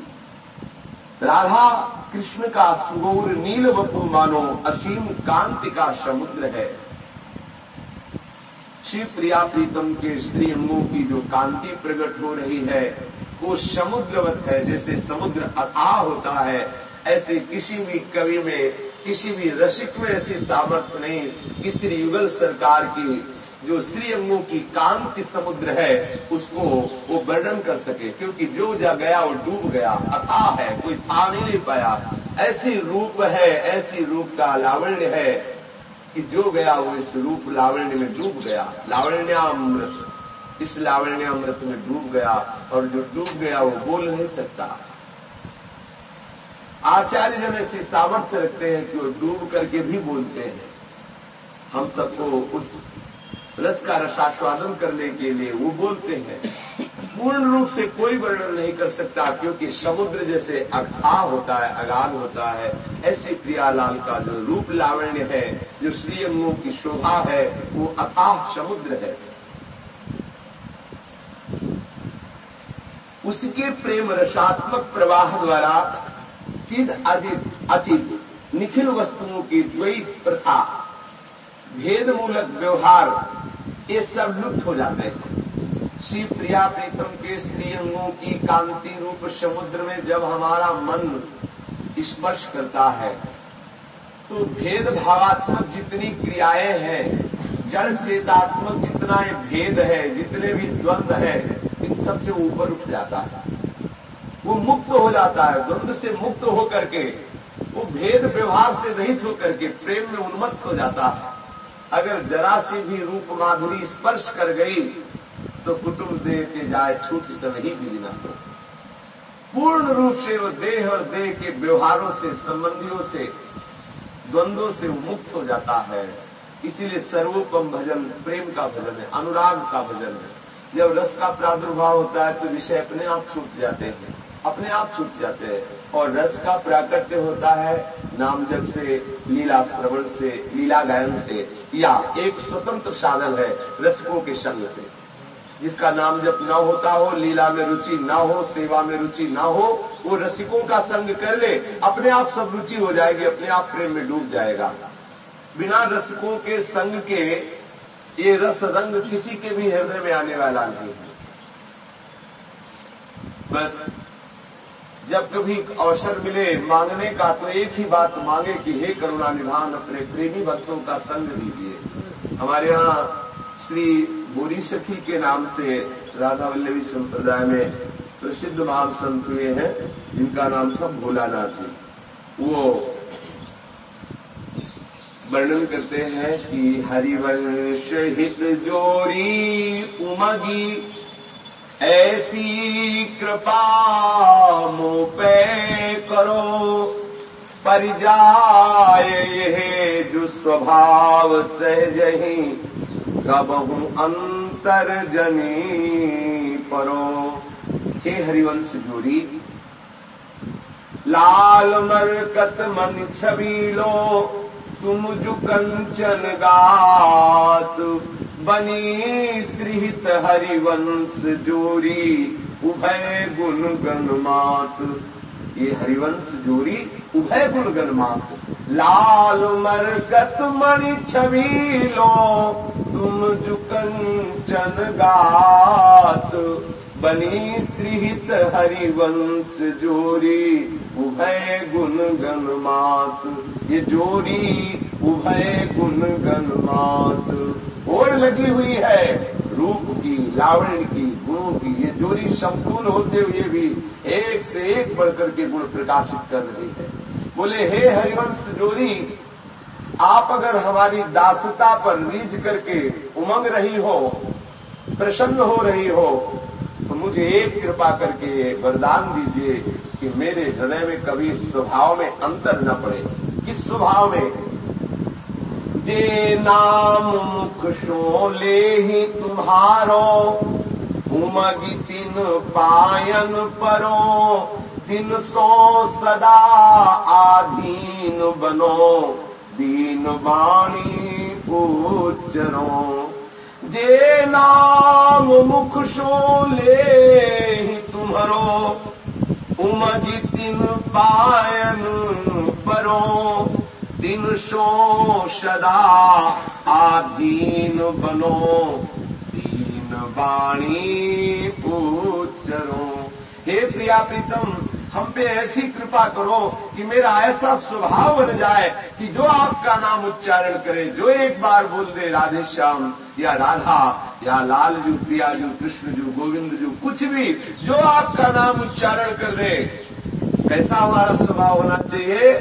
राधा कृष्ण का सुगौर नील वपु मानो असीम कांति का समुद्र है। श्री प्रिया प्रीतम के स्त्री अंगों की जो कांति प्रकट हो रही है, वो समुद्रवत है, जैसे समुद्र अथाह होता है, ऐसे किसी भी कवि में, किसी भी रसिक में ऐसी सामर्थ्य नहीं, किसी युगल सरकार की जो श्री अंगों की कांति समुद्र है, उसको वो वर्णन कर सके, क्योंकि जो जा गया, वो डूब गया। अथा है, कोई था नहीं पाया। ऐसी रूप है, ऐसी रूप का लावण्य है कि जो गया, वो इस रूप लावण्य में डूब गया। लावण्यामृत। इस लावण्यामृत में डूब गया, और जो डूब गया, वो बोल नहीं सकता। आचार्य जन ऐसी सामर्थ्य रखते हैं कि वो डूब करके भी बोलते हैं। हम सबको उस रस का रसास्वादन करने के लिए वो बोलते हैं। पूर्ण रूप से कोई वर्णन नहीं कर सकता, क्योंकि समुद्र जैसे अगाह होता है, अगाध होता है। ऐसे प्रियालाल का जो रूप लावण्य है, जो श्री अंगों की शोभा है, वो अथाह समुद्र है। उसके प्रेम रसात्मक प्रवाह द्वारा चिद अजित अचित निखिल वस्तुओं की द्वैत प्रथा भेद मूलक व्यवहार ये सब लुप्त हो जाते हैं। श्री प्रिया प्रीतम के स्त्री अंगों की कांति रूप समुद्र में जब हमारा मन स्पर्श करता है तो भेद भावात्मक जितनी क्रियाएँ हैं, जड़ चेतात्मक जितना ये भेद है, जितने भी द्वंद्व है, इन सबसे ऊपर उठ जाता है। वो मुक्त हो जाता है द्वंद्व से मुक्त होकर के, वो भेद व्यवहार से रहित होकर के, प्रेम में उन्मत्त हो जाता है। अगर जरा सी भी रूप माधुरी स्पर्श कर गई तो कुटुंब देह के जाए छूट सब ही हो पूर्ण रूप से वो देह और देह के व्यवहारों से, संबंधियों से, द्वंद्वों से मुक्त हो जाता है। इसीलिए सर्वोपम भजन, प्रेम का भजन है, अनुराग का भजन है। जब रस का प्रादुर्भाव होता है तो विषय अपने आप छूट जाते हैं, अपने आप छूट जाते हैं। और रस का प्राकट्य होता है नाम जब से, लीला श्रवण से, लीला गायन से, या एक स्वतंत्र साधन है रसकों के संग से। जिसका नाम जब न होता हो, लीला में रुचि न हो, सेवा में रुचि न हो, वो रसिकों का संग कर ले, अपने आप सब रुचि हो जाएगी, अपने आप प्रेम में डूब जाएगा। बिना रसिकों के संग के, ये रस रंग किसी के भी हृदय में आने वाला नहीं है। बस जब कभी अवसर मिले मांगने का तो एक ही बात मांगे कि हे करुणा निधान, अपने प्रेमी भक्तों का संग दीजिए। हमारे यहाँ श्री बोरी सखी के नाम से राधा वल्लभी संप्रदाय में प्रसिद्ध महान संत हुए हैं। जिनका नाम था भोलानाथ जी। वो वर्णन करते हैं कि हरिवंश हित जोरी उमगी ऐसी कृपा पे करो परिजाय ये जो स्वभाव सहजही कबहू अंतर जनी परो। हे हरिवंश जोड़ी, लाल मरकत मन छबीलो तुम जो कंचन गात बनी हरिवंश जोरी उभय गुण गण मात ये हरिवंश जोरी उभय गुण गण मात लाल मरकत मणि छबीलो तुम जो कंचन गात बनी स्त्रीहित हरिवंश जोरी। उभय गुण गण मात। ये जोरी, उभय गुण गण मात। और लगी हुई है रूप की लावण की, गुणों की। ये जोरी संपूर्ण होते हुए भी एक से एक बढ़कर के गुण प्रकाशित कर रही है। बोले, हे हरिवंश जोरी, आप अगर हमारी दासता पर रीझ करके उमंग रही हो, प्रसन्न हो रही हो मुझे एक कृपा करके वरदान दीजिए कि मेरे हृदय में कभी स्वभाव में अंतर न पड़े। किस स्वभाव में? जे नाम मुख शो ले ही तुम्हारो, उमगी तीन पायन परो, दिन सो सदा आधीन बनो, दीन वाणी उच्चरो जे नाम मुख शोले तुम्हारो। उमगी तीन पायन परो। दिन सो सदा आदीन बनो। दीन वाणी पूचरो हे प्रिया प्रीतम हम पे ऐसी कृपा करो कि मेरा ऐसा स्वभाव बन जाए कि जो आपका नाम उच्चारण करे, जो एक बार बोल दे, राधे श्याम या राधा या लाल जू, प्रिया जू, कृष्ण जू, गोविंद जू, कुछ भी जो आपका नाम उच्चारण कर दे कैसा हमारा स्वभाव होना चाहिए।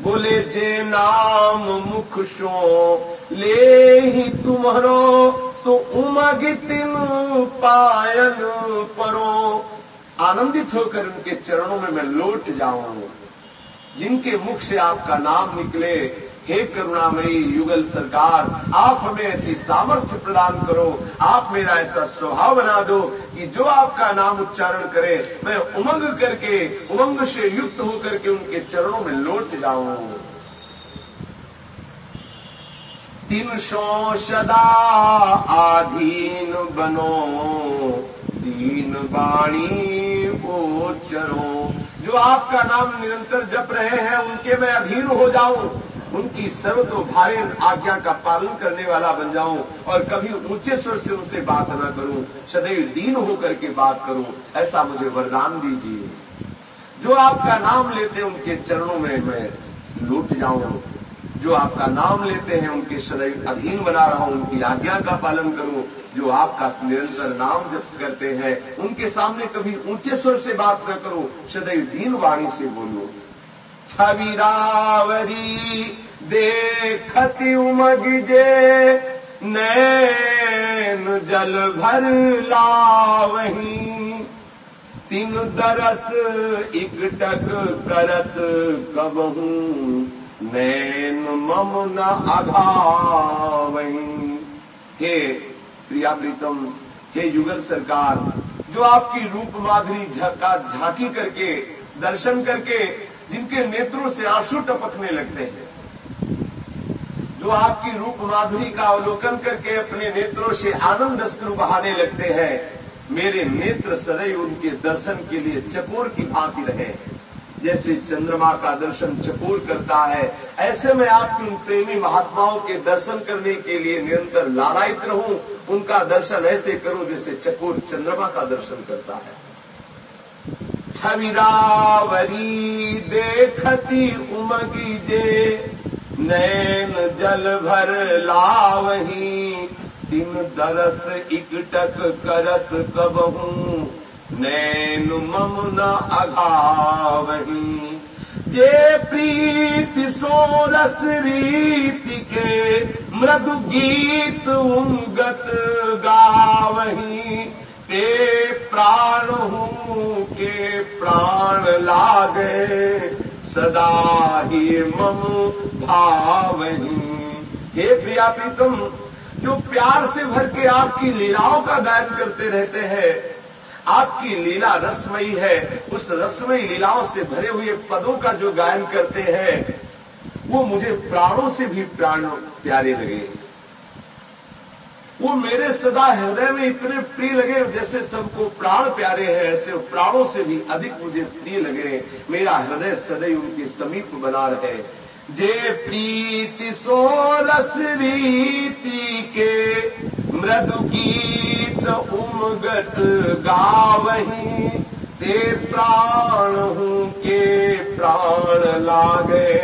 बोले, जे नाम मुख शो, ले ही तुम्हारो तो उमगितिन पायन परो। आनंदित होकर उनके चरणों में मैं लौट जाऊँ। जिनके मुख से आपका नाम निकले, हे करुणामयी युगल सरकार, आप हमें ऐसी सामर्थ्य प्रदान करो, आप मेरा ऐसा स्वभाव बना दो कि जो आपका नाम उच्चारण करे, मैं उमंग करके, उमंग से युक्त होकर के उनके चरणों में लौट जाऊँ। तीन सौ सदा आधीन बनो दीन वाणी गोचरो। जो आपका नाम निरंतर जप रहे हैं, उनके मैं अधीन हो जाऊँ। उनकी सर्वतो भारे आज्ञा का पालन करने वाला बन जाऊँ और कभी ऊँचे स्वर से उनसे बात न करूँ, सदैव दीन होकर के बात करूँ, ऐसा मुझे वरदान दीजिए। जो आपका नाम लेते हैं, उनके चरणों में मैं लूट जाऊँ। जो आपका नाम लेते हैं, उनके सदैव अधीन बना रहा हूँ उनकी आज्ञा का पालन करूँ जो आपका निरंतर नाम जप करते हैं, उनके सामने कभी ऊँचे स्वर से बात न करूँ, सदैव दीन वाणी से बोलूँ। छविरावरी देखती उमगिजे नैन जल भर लावही। तीन दरस इकटक करत कबहू, नैन मम न अघावही। हे प्रिया प्रीतम हे युगल सरकार, जो आपकी रूप माधुरी झका झांकी करके, दर्शन करके, जिनके नेत्रों से आँसू टपकने लगते हैं, जो आपकी रूप माधुरी का अवलोकन करके अपने नेत्रों से आनंद अश्रु बहाने लगते हैं, मेरे नेत्र सदैव उनके दर्शन के लिए चकोर की भांति रहे जैसे चंद्रमा का दर्शन चकोर करता है, ऐसे में आपकी उन प्रेमी महात्माओं के दर्शन करने के लिए निरंतर लालायित रहूँ, उनका दर्शन ऐसे करूँ जैसे चकोर चंद्रमा का दर्शन करता है। छविरावरी देखती उमगी जे, नैन जल भर लावही, तीन दरस इकटक करत कबहू। नैन मम न अघावही जे प्रीति सोरस रीति के मृदु गीत उंगत गावही। ते प्राण हूँ के प्राण लागे, सदा ही मम भावही। हे प्रिया प्रीतम, जो प्यार से भर के आपकी लीलाओं का गायन करते रहते हैं आपकी लीला रसमयी है। उस रसमयी लीलाओं से भरे हुए पदों का जो गायन करते हैं, वो मुझे प्राणों से भी प्राण प्यारे लगे। वो मेरे सदा हृदय में इतने प्रिय लगे, जैसे सबको प्राण प्यारे हैं, ऐसे प्राणों से भी अधिक मुझे प्रिय लगे। मेरा हृदय सदैव उनके समीप बना रहे। जे प्रीति सोरस रीति के मृदु गीत उमगत गावही, ते प्राण हूँ के प्राण लागे।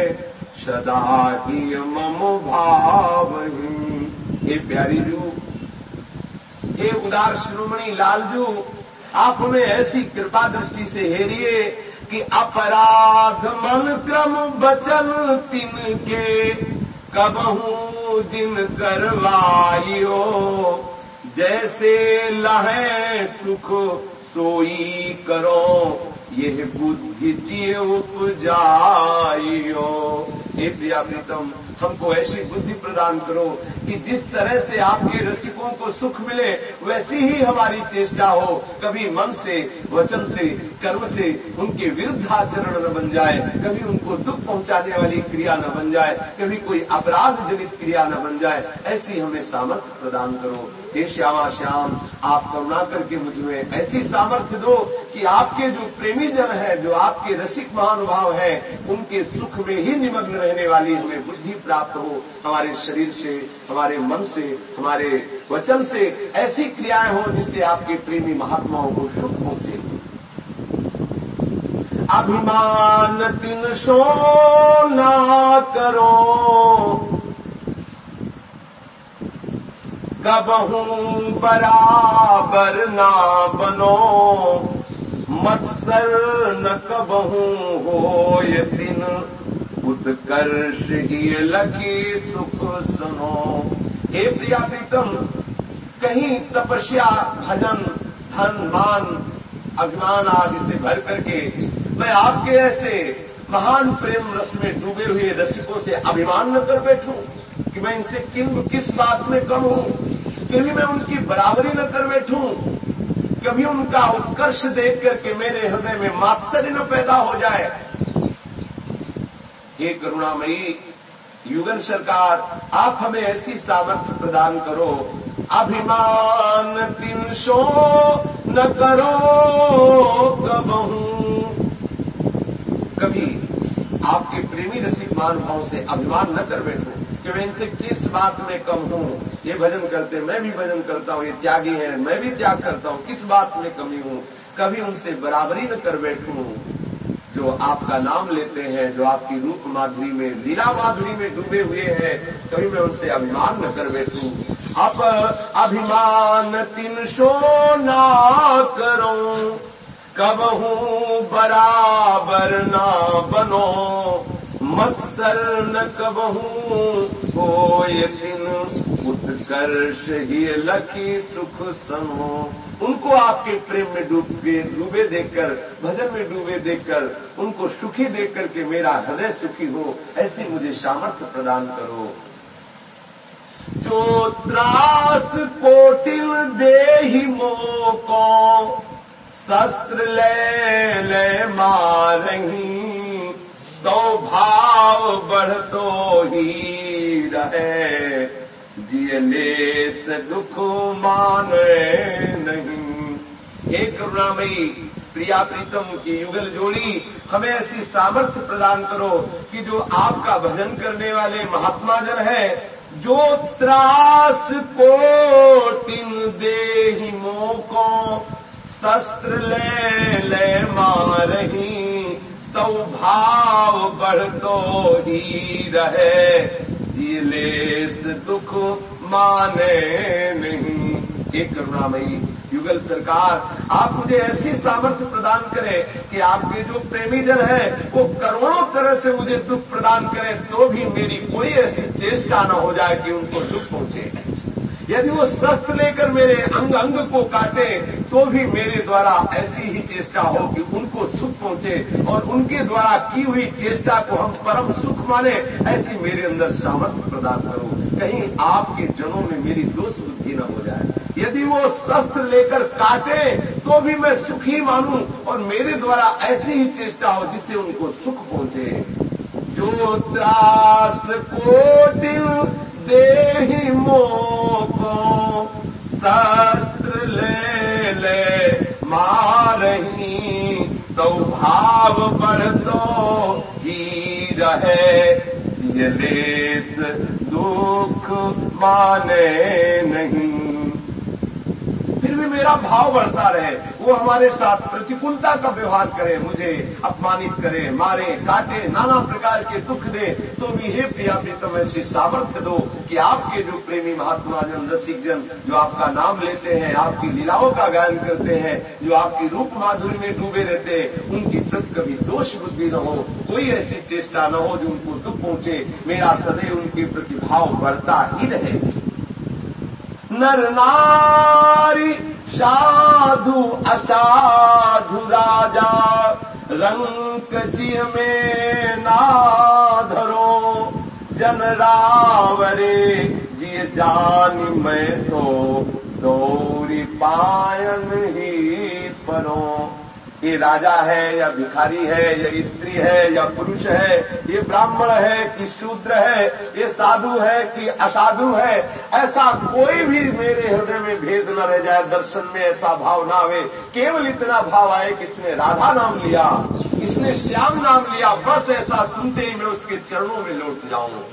सदा ही मम भावही। ये प्यारी जू ये उदार शिरोमणि लालजू, आप हमें ऐसी कृपा दृष्टि से हेरिए कि अपराध मन क्रम बचन तिन के कबहू जिन करवाइयो। जैसे लहे सुख सोई करो यह बुद्धि चिय उपजाइयो हे प्रिया प्रीतम हमको ऐसी बुद्धि प्रदान करो कि जिस तरह से आपके रसिकों को सुख मिले, वैसी ही हमारी चेष्टा हो। कभी मन से, वचन से, कर्म से उनके विरुद्ध आचरण न बन जाए। कभी उनको दुख पहुँचाने वाली क्रिया न बन जाए। कभी कोई अपराध जनित क्रिया न बन जाए। ऐसी हमें सामर्थ्य प्रदान करो। हे श्यामा श्याम, आप करुणा करके मुझ ऐसी सामर्थ्य दो कि आपके जो प्रेमी जन है, जो आपके रसिक महानुभाव है, उनके सुख में ही निमग्न रहने वाली हमें बुद्धि प्राप्त हो। हमारे शरीर से, हमारे मन से, हमारे वचन से ऐसी क्रियाएँ हो जिससे आपके प्रेमी महात्माओं को सुख पहुँचे। अभिमान तिन सो ना करो कबहू बराबर ना बनो। मत्सर न कबहू हो दिन। उत्कर्ष ही लकी सुख सुनो। हे प्रिया प्रीतम, कहीं तपस्या, भजन धन मान अभिमान आदि से भर करके मैं आपके ऐसे महान प्रेम रस में डूबे हुए रसिकों से अभिमान न कर बैठूं। कि मैं इनसे किन किस बात में कम हूँ? कभी मैं उनकी बराबरी न कर बैठूं। कभी उनका उत्कर्ष देख करके मेरे हृदय में मात्सर्य न पैदा हो जाए। ये करुणामयी युगन सरकार, आप हमें ऐसी सामर्थ्य प्रदान करो। अभिमान तीन सो न करो कबहू कभी आपके प्रेमी रसिक मान भाव से अभिमान न कर बैठो। कि मैं इनसे किस बात में कम हूँ? ये भजन करते मैं भी भजन करता हूँ। ये त्यागी है। मैं भी त्याग करता हूँ। किस बात में कमी हूँ? कभी उनसे बराबरी न कर बैठूं। जो आपका नाम लेते हैं, जो आपकी रूप माधुरी में, लीला माधुरी में डूबे हुए हैं, कभी मैं उनसे अभिमान न कर बैठू। अब अभिमान तीन सो ना करो। कब हूँ बराबर ना बनो। मत्सर न कबहू दिन उत्कर्ष ही लखी सुख सनो उनको आपके प्रेम में डूब, डूबे देखकर, भजन में डूबे देखकर, उनको सुखी देख करके मेरा हृदय सुखी हो, ऐसी मुझे सामर्थ्य प्रदान करो। जो त्रास कोटिल दे ही मोको, शस्त्र ले ले मारही। तो भाव बढ़ तो ही रहे। जियले से दुख माने नहीं। एक करुणामयी प्रिया प्रीतम की युगल जोड़ी, हमें ऐसी सामर्थ्य प्रदान करो कि जो आपका भजन करने वाले महात्मा जन है, जो त्रास को तिन दे मोको, शस्त्र ले ले मारही तो भाव बढ़ तो ही रहे। जिलेस दुख माने नहीं। एक करुणामयी युगल सरकार, आप मुझे ऐसी सामर्थ्य प्रदान करें कि आपके जो प्रेमी जन है, वो करोड़ों तरह से मुझे दुख प्रदान करें तो भी मेरी कोई ऐसी चेष्टा न हो जाए कि उनको दुख पहुँचे। यदि वो शस्त्र लेकर मेरे अंग अंग को काटे तो भी मेरे द्वारा ऐसी ही चेष्टा हो कि उनको सुख पहुँचे और उनके द्वारा की हुई चेष्टा को हम परम सुख माने, ऐसी मेरे अंदर सामर्थ्य प्रदान करो। कहीं आपके जनों में मेरी दोष बुद्धि न हो जाए। यदि वो शस्त्र लेकर काटे तो भी मैं सुखी मानूं और मेरे द्वारा ऐसी ही चेष्टा हो जिससे उनको सुख पहुँचे। जो त्रास कोटिल दे मोको शस्त्र ले ले, मारही तो भाव बढ़ तो ही रहे जियलेस दुख माने नहीं। मेरा भाव बढ़ता रहे, वो हमारे साथ प्रतिकूलता का व्यवहार करे, मुझे अपमानित करे, मारे, काटे, नाना प्रकार के दुख दे तो भी हे प्रिया प्रीतम, ऐसी सामर्थ्य दो कि आपके जो प्रेमी महात्मा जन, रसिक जन, जो आपका नाम लेते हैं, आपकी लीलाओं का गायन करते हैं, जो आपकी रूप माधुरी में डूबे रहते हैं, उनकी प्रति कभी दोष बुद्धि न हो, कोई ऐसी चेष्टा न हो जो उनको दुख पहुँचे, मेरा सदैव उनके प्रति भाव बढ़ता ही रहे। नर नारी साधु असाधु राजा रंग जी में नाधरो जन रावरे जिय जान दौरी पायन ही परो ये राजा है, या भिखारी है, या स्त्री है, या पुरुष है, ये ब्राह्मण है कि शूद्र है, ये साधु है कि असाधु है, ऐसा कोई भी मेरे हृदय में भेद न रह जाए, दर्शन में ऐसा भाव ना आवे। केवल इतना भाव आए कि इसने राधा नाम लिया, इसने श्याम नाम लिया, बस ऐसा सुनते ही मैं उसके चरणों में लौट जाऊँ।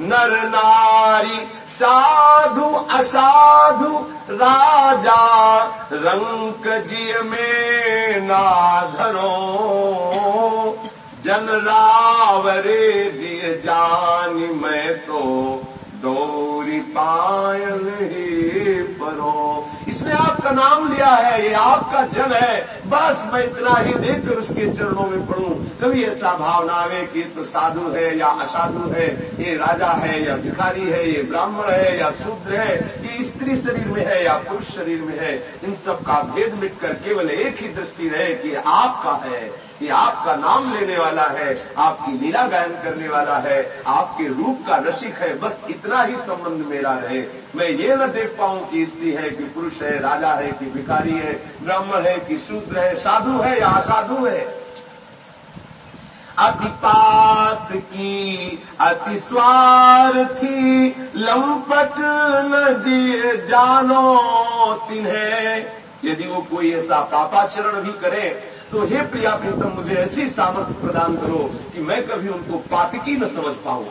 नर नारी साधु असाधु राजा रंक जी में नाधरो। जन रावरे दिए जान मैं तो दौरी पायल ही परो इसने आपका नाम लिया है, ये आपका जन है, बस मैं इतना ही देखकर उसके चरणों में पढ़ूं कभी ऐसा भाव ना आवे कि तो साधु है या असाधु है, ये राजा है या भिखारी है, ये ब्राह्मण है या शूद्र है, ये स्त्री शरीर में है या पुरुष शरीर में है, इन सब का भेद मिटकर केवल एक ही दृष्टि रहे कि आपका है। कि आपका नाम लेने वाला है, आपकी लीला गायन करने वाला है, आपके रूप का रसिक है, बस इतना ही संबंध मेरा रहे। मैं ये न देख पाऊँ कि स्त्री है, कि पुरुष है, राजा है, कि भिखारी है, ब्राह्मण है, कि शूद्र है, साधु है या असाधु है। अतिपात की अति स्वार्थी लंपट न दिए जानो तिन्हें। यदि वो कोई ऐसा पापाचरण भी करे तो हे प्रिया प्रीतम, मुझे ऐसी सामर्थ्य प्रदान करो कि मैं कभी उनको पातकी न समझ पाऊँ।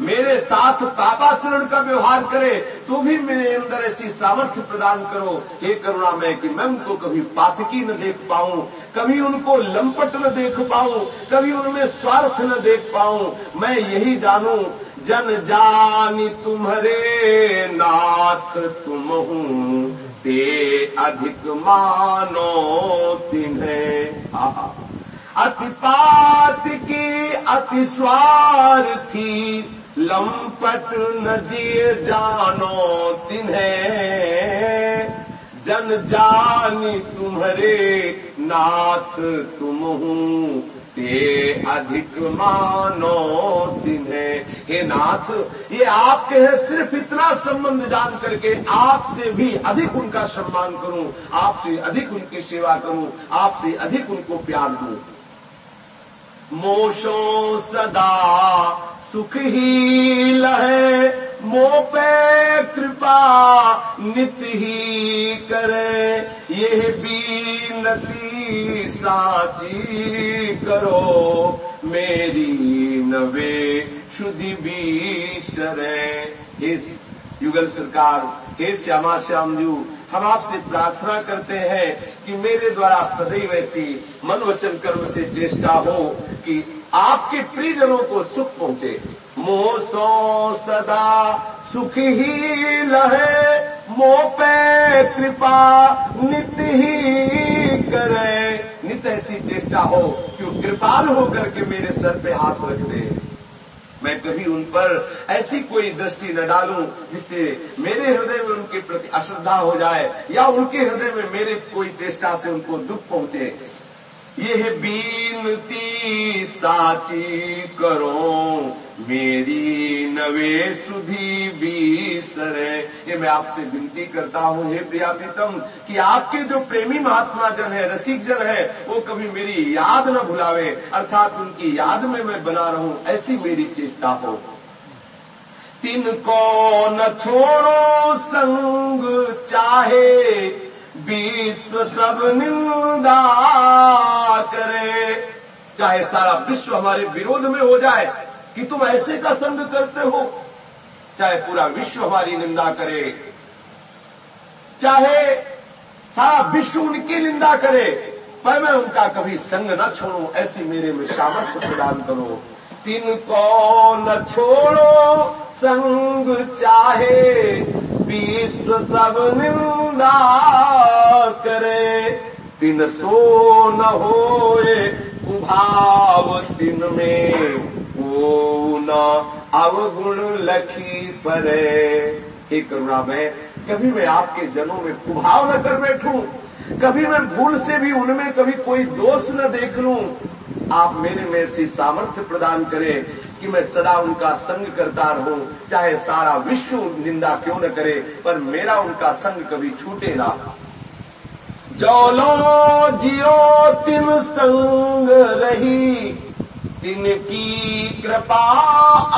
मेरे साथ पापाचरण का व्यवहार करे तो भी मेरे अंदर ऐसी सामर्थ्य प्रदान करो। हे करुणा में कि मैं उनको कभी पातकी न देख पाऊँ, कभी उनको लंपट न देख पाऊँ, कभी उनमें स्वार्थ न देख पाऊँ। मैं यही जानूं, जन जानी तुम्हारे नाथ तुम हूँ। ते अधिक मानो तिन्हें। अतिपात की अति स्वार्थी लंपट नदी जानो तिन्हें। जन जानी तुम्हारे नाथ तुम हूँ ते अधिक मानो जिन्हें हे नाथ, ये आपके हैं सिर्फ़ इतना संबंध जान करके, आपसे भी अधिक उनका सम्मान करूँ, आपसे अधिक उनकी सेवा करूँ, आपसे अधिक उनको प्यार दूँ। मोशो सदा सुख ही लहे मो पे कृपा नित ही करे। ये बीनती साची करो, मेरी नवे शुद्धि भी शरे। इस युगल सरकार हे श्यामा श्याम जू हम आपसे प्रार्थना करते हैं कि मेरे द्वारा सदैव ऐसी मन वचन कर्म से चेष्टा हो कि आपके प्रियजनों को सुख पहुँचे। मोह सो सदा सुख ही लहे मो पे कृपा नित ही करे। नित ऐसी चेष्टा हो कि कृपाल होकर के मेरे सर पे हाथ रख दे। मैं कभी उन पर ऐसी कोई दृष्टि न डालूं जिससे मेरे हृदय में उनके प्रति अश्रद्धा हो जाए, या उनके हृदय में मेरे कोई चेष्टा से उनको दुख पहुँचे। ये बीनती साची करो, मेरी नवे सुधी बीसरे ये मैं आपसे विनती करता हूँ, हे प्रिया प्रीतम कि आपके जो प्रेमी महात्मा जन है, रसिक जन है, वो कभी मेरी याद न भुलावे, अर्थात उनकी याद में मैं बना रहूँ, ऐसी मेरी चेष्टा हो। तिनको न छोड़ो संग, चाहे विश्व सब निंदा करे। चाहे सारा विश्व हमारे विरोध में हो जाए कि तुम ऐसे का संग करते हो, चाहे पूरा विश्व हमारी निंदा करे। चाहे सारा विश्व उनकी निंदा करे, पर मैं उनका कभी संग न छोड़ू, ऐसी मेरे में सामर्थ्य प्रदान करो। तिनको न छोड़ो, संग चाहे विश्व सब निंदा करे। तिन सो न होए, कुभाव तिन में वो न अवगुण लखी परे। हे करुणा, मैं कभी मैं आपके जनों में कुभाव न कर बैठूं, कभी मैं भूल से भी उनमें कभी कोई दोष न देख लूँ। आप मेरे में ऐसी सामर्थ्य प्रदान करें कि मैं सदा उनका संग करता रहूँ चाहे सारा विश्व निंदा क्यों न करे, पर मेरा उनका संग कभी छूटे ना। जौलो जियो तिम संग रही, तिनकी कृपा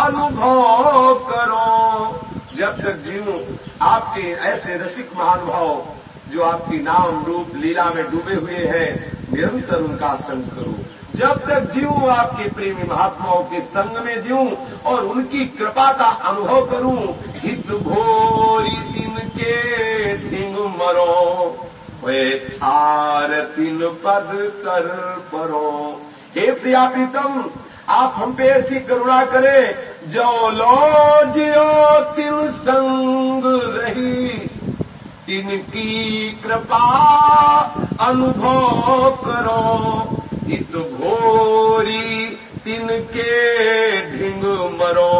अनुभव करो। जब तक जीव आपके ऐसे रसिक महानुभाव जो आपकी नाम रूप लीला में डूबे हुए हैं, निरंतर उनका संग करो। जब तक जीव आपके प्रेमी महात्माओं के संग में दूँ और उनकी कृपा का अनुभव करूँ, हित भोरी दिन के दिन मरो, वे छार तीन पद कर परो। हे प्रिया प्रीतम, आप हम पे ऐसी करुणा करें, जो लो जियो तिन संग रही। तिनकी कृपा अनुभव करो। इत घोरी तिनके ढिंग मरो।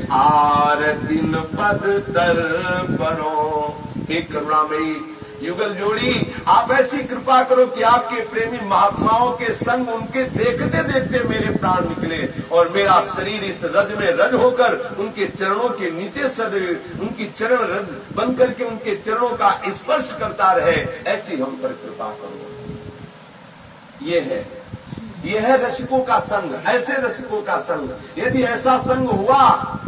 छार दिन पद तर परो हे करुणामयी युगल जोड़ी, आप ऐसी कृपा करो कि आपके प्रेमी महात्माओं के संग उनके देखते देखते मेरे प्राण निकले और मेरा शरीर इस रज में रज होकर उनके चरणों के नीचे सद, उनकी चरण रज बन करके उनके चरणों का स्पर्श करता रहे। ऐसी हम पर कृपा करो। ये है। ये है रसिकों का संग, ऐसे रसिकों का संग। यदि ऐसा संग हुआ,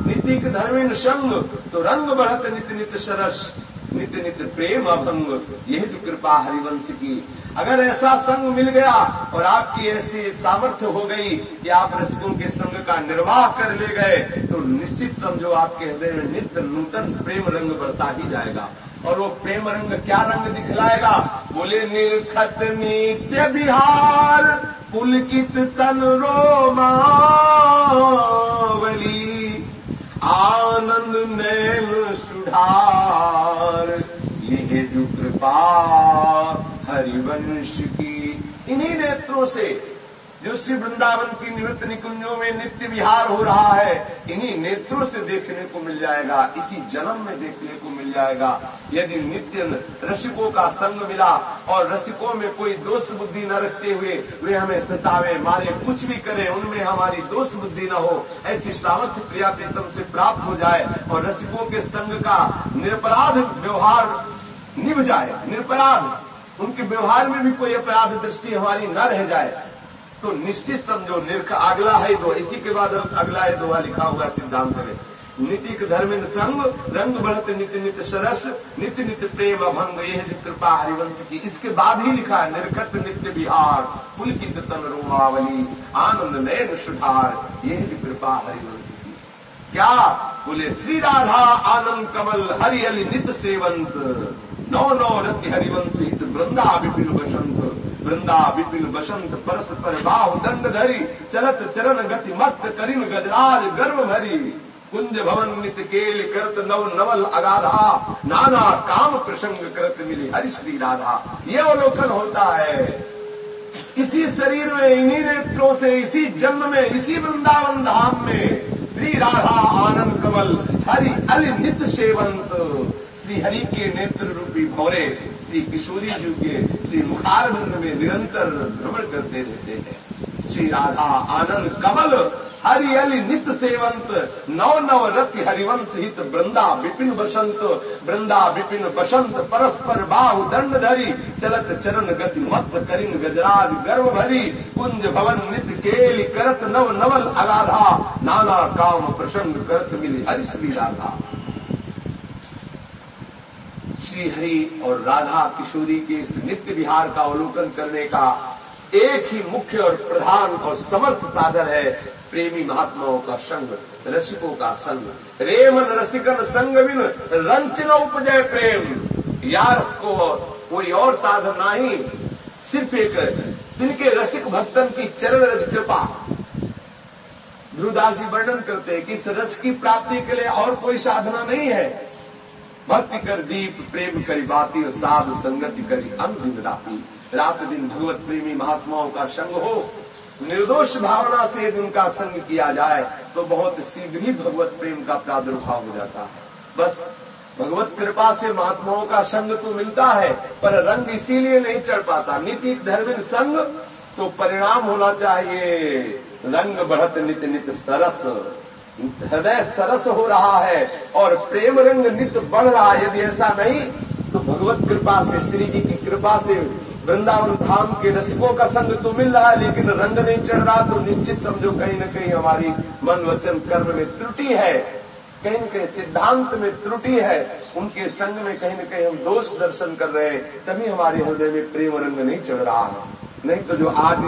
नितिक धर्मिन संग तो रंग बढ़त नित्य नित्य सरस नित्य नित्य प्रेम अभंग यही जो कृपा हरिवंश की। अगर ऐसा संग मिल गया और आपकी ऐसी सामर्थ्य हो गई कि आप रसिकों के संग का निर्वाह कर ले गए तो निश्चित समझो आपके हृदय में नित्य नूतन प्रेम रंग बढ़ता ही जाएगा। और वो प्रेम रंग क्या रंग दिखलाएगा? बोले, निर्खत नित्य बिहार पुलकित तन रोमावली, आनंद नैन सुधार। लिहे जो, कृपा हरिवंश की इन्हीं नेत्रों से जो श्री वृंदावन की निवृत्त निकुंजों में नित्य विहार हो रहा है। इन्हीं नेत्रों से देखने को मिल जाएगा, इसी जन्म में देखने को मिल जाएगा। यदि नित्य रसिकों का संग मिला और रसिकों में कोई दोष बुद्धि न रखते हुए वे हमें सतावे, मारे, कुछ भी करें, उनमें हमारी दोष बुद्धि न हो, ऐसी सामर्थ्य प्रिया प्रीतम से प्राप्त हो जाए और रसिकों के संग का निरपराध व्यवहार निभ जाए, निरपराध। उनके व्यवहार में भी कोई अपराध दृष्टि हमारी न रह जाए। तो निश्चित समझो, निर्ख अगला है दो। इसी के बाद अगला है दो लिखा हुआ सिद्धांत में। नीतिक धर्म संग रंग बढ़त नित्य नित्य सरस नित्य नित्य प्रेम अभंग, यह कृपा हरिवंश की। इसके बाद ही लिखा है निर्गत नित्य बिहार पुलकित तन रोमावली, आनंद नयन सुधार, यह कृपा हरिवंश की। क्या? बोले, श्री राधा आनंद कमल हरिहलि नित्य सेवंत। नौ नौ रति हरिवंश हित, वृंदा विपिन बसंत। वृंदा विपिन बसंत परस पर बाहु दंड धरी, चलत चरण गति मत करिन गजराज गर्व भरी। कुंज भवन नित केल करत नव नवल अगाधा, नाना काम प्रसंग करत मिली हरि श्री राधा। ये अवलोकन होता है। इसी शरीर में, इन्हीं नेत्रों से, इसी जन्म में, इसी वृंदावन धाम में श्री राधा आनंद कमल, हरि अल नित सेवंत, श्री हरि के नेत्र रूपी भौरे। श्री किशोरी जी के श्री मुखारबंद में निरंतर भ्रमण करते रहते हैं। श्री राधा आनंद कमल हरि अली नित सेवंत नव नव रति हरिवंश हित वृंदा विपिन बसंत, वृंदा विपिन बसंत, परस्पर बाहु दंड धरी, चलत चरण गति मत करिन गजराज गर्व भरी, कुंज भवन नित केली करत नव नवल अगाधा, नाना काम प्रसन्न करत मिली हरि श्री राधा। श्री हरि और राधा किशोरी के इस नित्य विहार का अवलोकन करने का एक ही मुख्य और प्रधान और समर्थ साधन है प्रेमी महात्माओं का संग, रसिकों का संग। रेमन रसिकन संग बिन रंच न उपजय प्रेम। या रस को कोई और साधन नहीं। सिर्फ़ एक तिनके रसिक भक्तन की चरण रज कृपा। ध्रुदासी वर्णन करते हैं कि इस रस की प्राप्ति के लिए और कोई साधना नहीं है। भक्ति कर दीप, प्रेम करी बाती और साधु संगति करी अंतिम राती। रात दिन भगवत प्रेमी महात्माओं का संग हो, निर्दोष भावना से यदि उनका संग किया जाए तो बहुत शीघ्र ही भगवत प्रेम का प्रादुर्भाव हो जाता है। बस, भगवत कृपा से महात्माओं का संग तो मिलता है, पर रंग इसीलिए नहीं चढ़ पाता। नीति धर्म संग तो परिणाम होना चाहिए। रंग बढ़त नित नित सरस। हृदय सरस हो रहा है और प्रेम रंग नित बढ़ रहा है। यदि ऐसा नहीं तो भगवत कृपा से, श्री जी की कृपा से वृंदावन धाम के रसिकों का संग तो मिल रहा है, लेकिन रंग नहीं चढ़ रहा तो निश्चित समझो कहीं न कहीं हमारी मन वचन कर्म में त्रुटि है। कहीं न कहीं सिद्धांत में त्रुटि है। उनके संग में कहीं न कहीं हम दोष दर्शन कर रहे हैं, तभी हमारे हृदय में प्रेम रंग नहीं चढ़ रहा है। नहीं तो जो आज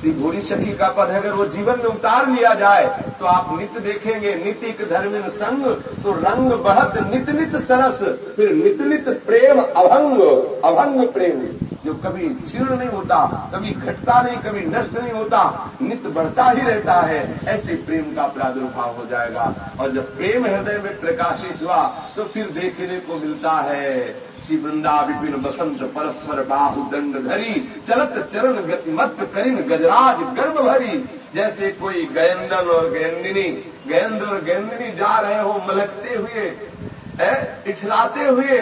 श्री भूरी सखी का पद है, अगर वो जीवन में उतार लिया जाए तो आप नित्य देखेंगे, नितिक धर्मिन संग तो रंग बहत नित नित सरस, फिर नित नित प्रेम अभंग अभंग प्रेम। जो कभी क्षीर्ण नहीं होता, कभी घटता नहीं, कभी नष्ट नहीं होता, नित बढ़ता ही रहता है, ऐसे प्रेम का प्रादुर्भाव हो जाएगा। और जब प्रेम हृदय में प्रकाशित हुआ तो फिर देखने को मिलता है श्री वृंदा विपिन बसंत परस्पर बाहु दंड धरी, चलत चरण गति मत करिन गजराज गर्भ भरी। जैसे कोई गयंदन और गयंदिनी गयंद और गयंदिनी जा रहे हो मलकते हुए इठलाते हुए।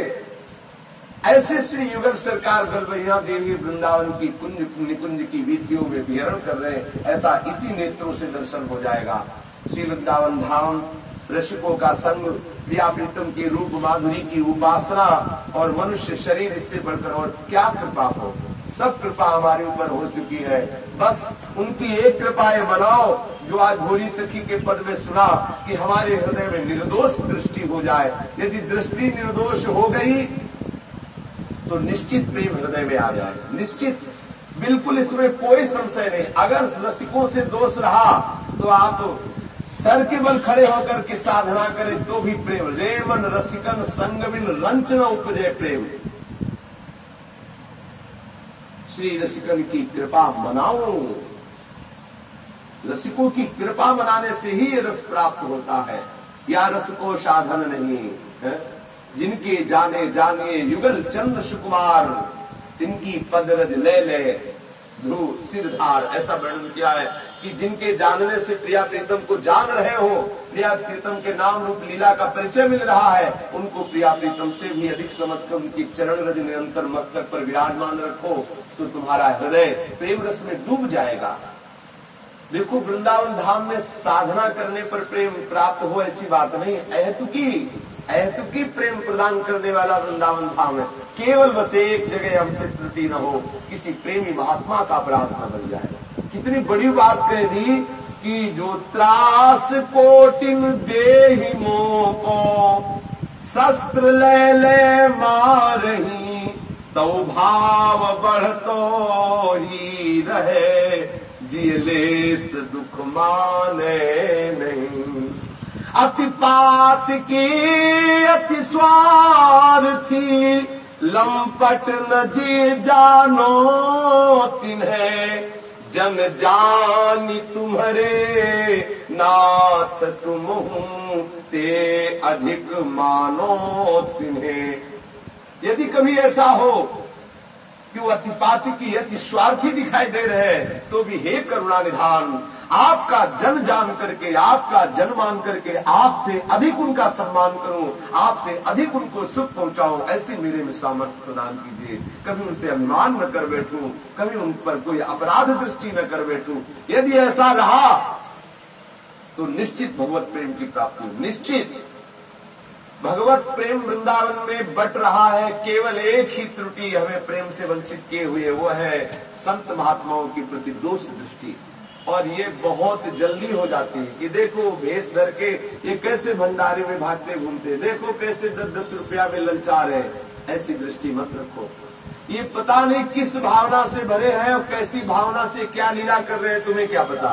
ऐसे श्री युगल सरकार गलबैया देवी वृंदावन की कुंज, निकुंज की वीथियों में विहरण कर रहे ऐसा इसी नेत्रों से दर्शन हो जाएगा। श्री वृंदावन धाम ऋषिकों का संग प्रिया प्रीतम की रूप, माधुरी की उपासना और मनुष्य शरीर इससे बढ़कर और क्या कृपा हो? सब कृपा हमारे ऊपर हो चुकी है। बस उनकी एक कृपाएँ बनाओ, जो आज भोरी सखी के पद में सुना कि हमारे हृदय में निर्दोष दृष्टि हो जाए। यदि दृष्टि निर्दोष हो गई तो निश्चित प्रेम हृदय में आ जाए। निश्चित। बिल्कुल इसमें कोई संशय नहीं। अगर रसिकों से दोष रहा तो आप सर के बल खड़े होकर के साधना करे तो भी प्रेम। रेमन, रसिकन, संगमिन रंच न उपजय प्रेम। श्री रसिकन की कृपा मनाओ रसिकों की कृपा मनाने से ही रस प्राप्त होता है। या रस को साधन नहीं है। जिनके जाने जाने युगल चंद्र सुकुमार, तिनकी पदरज ले ले। ध्रुव सिरधार, ऐसा वर्णन किया है। कि जिनके जानने से प्रिया प्रीतम को जान रहे हो, प्रिया प्रीतम के नाम रूप लीला का परिचय मिल रहा है, उनको प्रिया प्रीतम से भी अधिक समझकर उनकी चरण रज निरंतर मस्तक पर विराजमान रखो तो तुम्हारा हृदय प्रेम रस में डूब जाएगा। देखो, वृंदावन धाम में साधना करने पर प्रेम प्राप्त हो ऐसी बात नहीं। अहतुकी अहतुकी प्रेम प्रदान करने वाला वृंदावन धाम है। केवल बस एक जगह हमसे त्रुटि न हो, किसी प्रेमी महात्मा का प्रार्थना बन जाए। कितनी बड़ी बात कह दी कि जो त्रास कोटिन दे को शस्त्र ले ले मारही तो भाव बढ़ तो ही रहे जियलेस दुख माने नहीं। अतिपात की अति स्वार्थी लंपट न जी जानो तिन्हें जन जानी तुम्हारे नाथ तुम ते अधिक मानो तिन्हें यदि कभी ऐसा हो कि वो अतिपाति की अति स्वार्थी दिखाई दे रहे हैं तो भी हे करुणा निधान, आपका जन जान करके, आपका जन मान करके आपसे अधिक उनका सम्मान करूँ, आपसे अधिक उनको सुख पहुंचाऊं, ऐसी मेरे में सामर्थ्य प्रदान कीजिए। कभी उनसे अभिमान न कर बैठूं, कभी उन पर कोई अपराध दृष्टि न कर बैठूं। यदि ऐसा रहा तो निश्चित भगवत प्रेम की प्राप्ति, निश्चित। भगवत प्रेम वृंदावन में बट रहा है, केवल एक ही त्रुटि हमें प्रेम से वंचित किए हुए, वो है संत महात्माओं की प्रति दोष दृष्टि। और ये बहुत जल्दी हो जाती है कि देखो भेष धर के ये कैसे भंडारे में भागते घूमते, देखो कैसे दस दस रुपया में ललचा रहे, ऐसी दृष्टि मत रखो। ये पता नहीं किस भावना से भरे हैं और कैसी भावना से क्या लीला कर रहे हैं, तुम्हें क्या पता?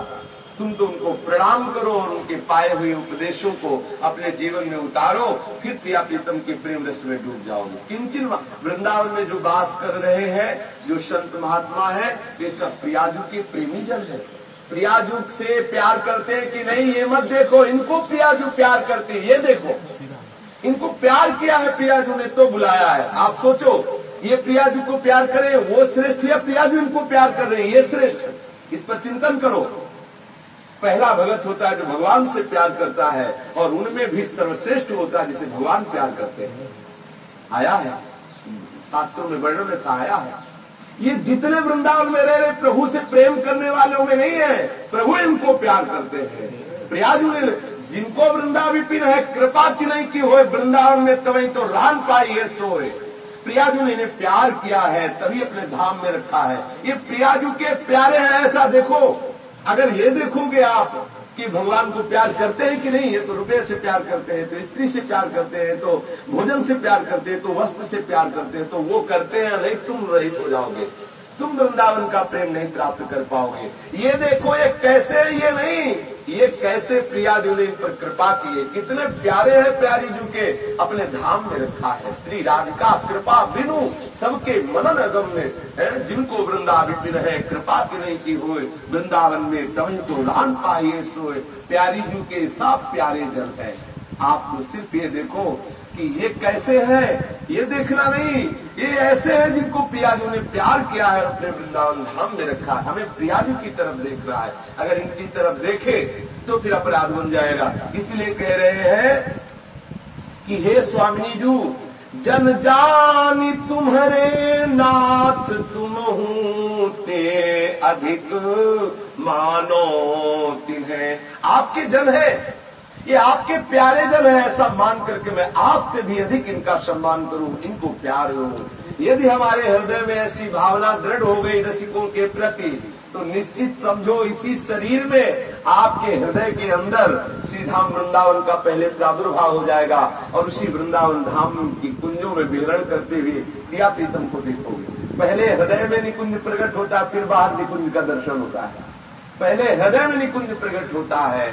तुम तो उनको प्रणाम करो और उनके पाए हुए उपदेशों को अपने जीवन में उतारो, फिर प्रिया प्रीतम के प्रेम रस में डूब जाओगे। किंचन वृंदावन में जो वास कर रहे हैं, जो संत महात्मा है ये सब प्रियाजू के प्रेमी जन है। प्रियाजू से प्यार करते हैं कि नहीं, ये मत देखो, इनको प्रियाजू प्यार करते ये देखो। इनको प्यार किया है प्रियाजू ने तो बुलाया है। आप सोचो, ये प्रियाजू को प्यार करें, वो श्रेष्ठ या प्रियाजू इनको प्यार कर रहे हैं, ये श्रेष्ठ। इस पर चिंतन करो। पहला भगत होता है जो भगवान से प्यार करता है और उनमें भी सर्वश्रेष्ठ होता है जिसे भगवान प्यार करते हैं। आया है? शास्त्रों में वर्णन में आया है। ये जितने वृंदावन में रह रहे प्रभु से प्रेम करने वालों में नहीं है, प्रभु इनको प्यार करते हैं। प्रियाजू जिनको वृंदाविपिन है, कृपा की नहीं की हो वृंदावन में तभी तो रान पाई है, सोए। प्रियाजू ने इन्हें प्यार किया है, तभी अपने धाम में रखा है। ये प्रियाजू के प्यारे हैं, ऐसा देखो। अगर ये देखोगे आप कि भगवान को प्यार करते हैं कि नहीं है तो रुपये से प्यार करते हैं तो स्त्री से प्यार करते हैं तो भोजन से प्यार करते हैं तो वस्त्र से प्यार करते हैं तो वो करते हैं, नहीं, तुम रहित हो जाओगे। तुम वृंदावन का प्रेम नहीं प्राप्त कर पाओगे। ये देखो, ये कैसे ये नहीं। ये कैसे प्रिया जी ने इन पर कृपा की है? कितने प्यारे हैं प्यारी जी के। अपने धाम में रखा है। श्री राधिका, कृपा, बिनु, सबके मनन अगम में जिनको वृंदावन है कृपा की नहीं की हुए वृंदावन में तभी तो रान पाइए सोए। प्यारी जी के सब प्यारे जन है। आप तो सिर्फ़ ये देखो कि ये कैसे है? ये देखना नहीं। ये ऐसे हैं जिनको प्रियाजू ने प्यार किया है, अपने वृंदावन धाम में रखा है। हमें प्रियाजू की तरफ़ देख रहा है। अगर इनकी तरफ़ देखे तो फिर अपराध बन जाएगा। इसलिए कह रहे हैं कि हे स्वामी जू, जन जानी तुम्हारे नाथ, तुम ते अधिक मानो तिन्हें। आपके जन है। ये आपके प्यारे जन है, ऐसा मान करके मैं आपसे भी अधिक इनका सम्मान करूँ, इनको प्यार करूँ यदि हमारे हृदय में ऐसी भावना दृढ़ हो गई रसिकों के प्रति तो निश्चित समझो इसी शरीर में आपके हृदय के अंदर श्रीधाम वृंदावन का पहले प्रादुर्भाव हो जाएगा और उसी वृंदावन धाम की कुंजों में विहरण करते हुए दिया प्रीतम को देखोगे पहले हृदय में निकुंज प्रकट होता है, फिर बाहर निकुंज का दर्शन होता है। पहले हृदय में निकुंज प्रकट होता है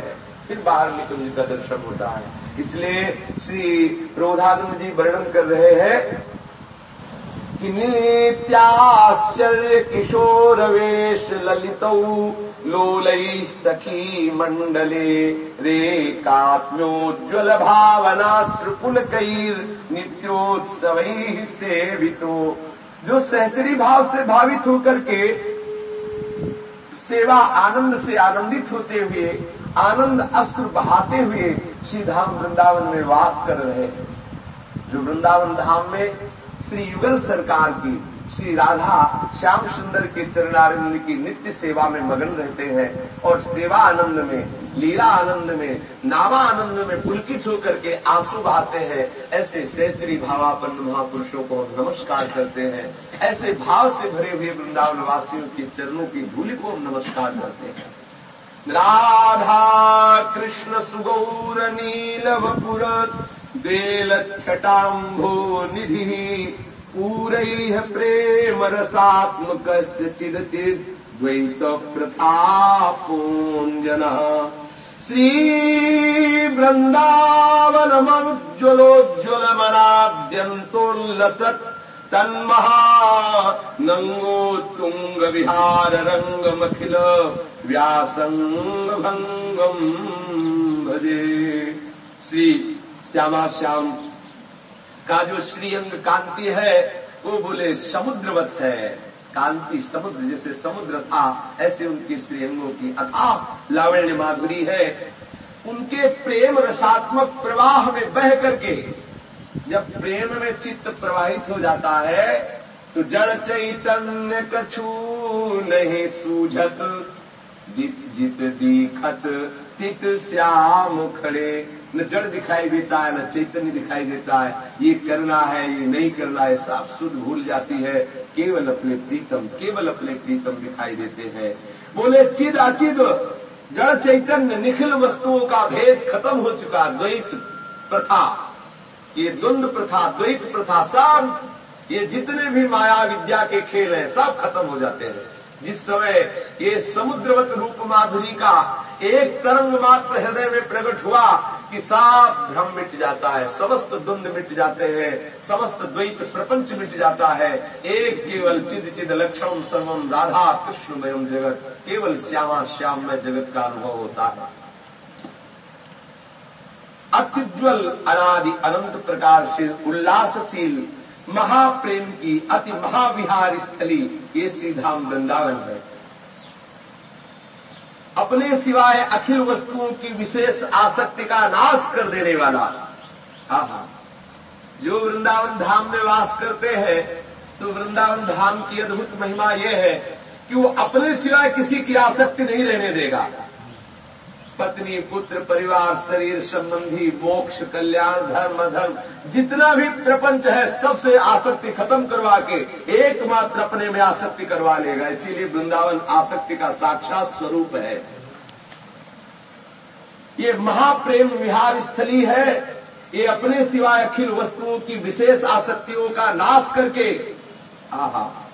फिर बाहर निकुंज का दर्शन होता है। इसलिए श्री प्रोधानंद जी वर्णन कर रहे हैं कि नित्याश्चर्य किशोर वेश ललित लोलई सखी मंडले, रे कात्म्योज्वल भावना श्रुपुल कैर नित्योत्सव सेवितो। जो सहचरी भाव से भावित होकर के सेवा आनंद से आनंदित होते हुए आनंद अस्त्र बहाते हुए श्री धाम वृंदावन में वास कर रहे हैं। जो वृंदावन धाम में श्री युगल सरकार की, श्री राधा श्याम सुंदर के चरणारिंद की नित्य सेवा में मगन रहते हैं और सेवा आनंद में, लीला आनंद में, नावा आनंद में पुलकित होकर के आँसू बहाते हैं। ऐसे श्रेष्ठी भावापन्न महापुरुषों को नमस्कार करते हैं। ऐसे भाव से भरे हुए वृंदावन वासियों के चरणों की धूलि को नमस्कार करते हैं। राधा कृष्णसुहोरनीलवपुर द्वेलक्षटाम्भो पूरैः प्रेमरसात्मकस्य चिदचिद्वैतप्रथापूञ्जनः श्रीवृन्दावनममुज्ज्वलोज्ज्वलमनाद्यन्तोल्लसत् तन्महा तुंग विहार रङ्गमखिल व्यासङ्गभङ्गम् भजे। श्री श्यामा श्याम, का जो श्रीअंग कांति है, वो बोले समुद्रवत है। कांति समुद्र जैसे समुद्र था, ऐसे उनकी श्रीअंगों की अथा लावण्य माधुरी है। उनके प्रेम रसात्मक प्रवाह में बह करके जब प्रेम में चित्त प्रवाहित हो जाता है तो जड़ चैतन्य कछु नहीं सूझत। जित दीखत, तित श्याम खड़े। न जड़ दिखाई देता है, न चैतन्य दिखाई देता है। ये करना है, ये नहीं करना है साफ़ शुद्ध भूल जाती है। केवल अपने प्रीतम, केवल अपने प्रीतम दिखाई देते हैं। बोले, चिद अचिद, जड़ चैतन्य निखिल वस्तुओं का भेद खत्म हो चुका, द्वैत प्रथा। ये द्वंद प्रथा, द्वैत प्रथा सब ये जितने भी माया विद्या के खेल हैं, सब खत्म हो जाते हैं। जिस समय ये समुद्रवत रूप माधुरी का एक तरंग मात्र हृदय में प्रकट हुआ कि साफ़ भ्रम मिट जाता है, समस्त द्वंद मिट जाते हैं, समस्त द्वैत प्रपंच मिट जाता है। एक केवल चिद चिद लक्षण सर्वम राधा कृष्णमयम जगत, केवल श्यामा श्याम में जगत का अनुभव होता है। अत्युज्वल अनादि अनंत प्रकार से उल्लासशील महाप्रेम की अति महाविहार स्थली ये श्रीधाम वृंदावन है। अपने सिवाय अखिल वस्तुओं की विशेष आसक्ति का नाश कर देने वाला, हा हा, जो वृंदावन धाम में वास करते हैं तो वृंदावन धाम की अद्भुत महिमा यह है कि वो अपने सिवाय किसी की आसक्ति नहीं रहने देगा। पत्नी, पुत्र, परिवार, शरीर संबंधी, मोक्ष, कल्याण, धर्म धर्म, जितना भी प्रपंच है, सबसे आसक्ति खत्म करवा के एकमात्र अपने में आसक्ति करवा लेगा। इसीलिए वृंदावन आसक्ति का साक्षात स्वरूप है। ये महाप्रेम विहार स्थली है। ये अपने सिवाय अखिल वस्तुओं की विशेष आसक्तियों का नाश करके, आहा,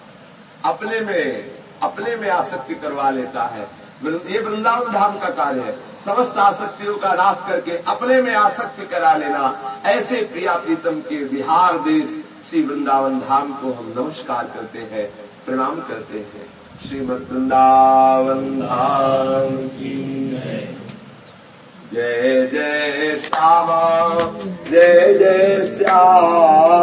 अपने में अपने में आसक्ति करवा लेता है। ये वृंदावन धाम का कार्य है। समस्त आसक्तियों का नाश करके अपने में आसक्ति करा लेना। ऐसे प्रिया प्रीतम के बिहार देश श्री वृंदावन धाम को हम नमस्कार करते हैं, प्रणाम करते हैं। श्रीमद वृंदावन धाम की जय जय श्याम, जय जय श्याम।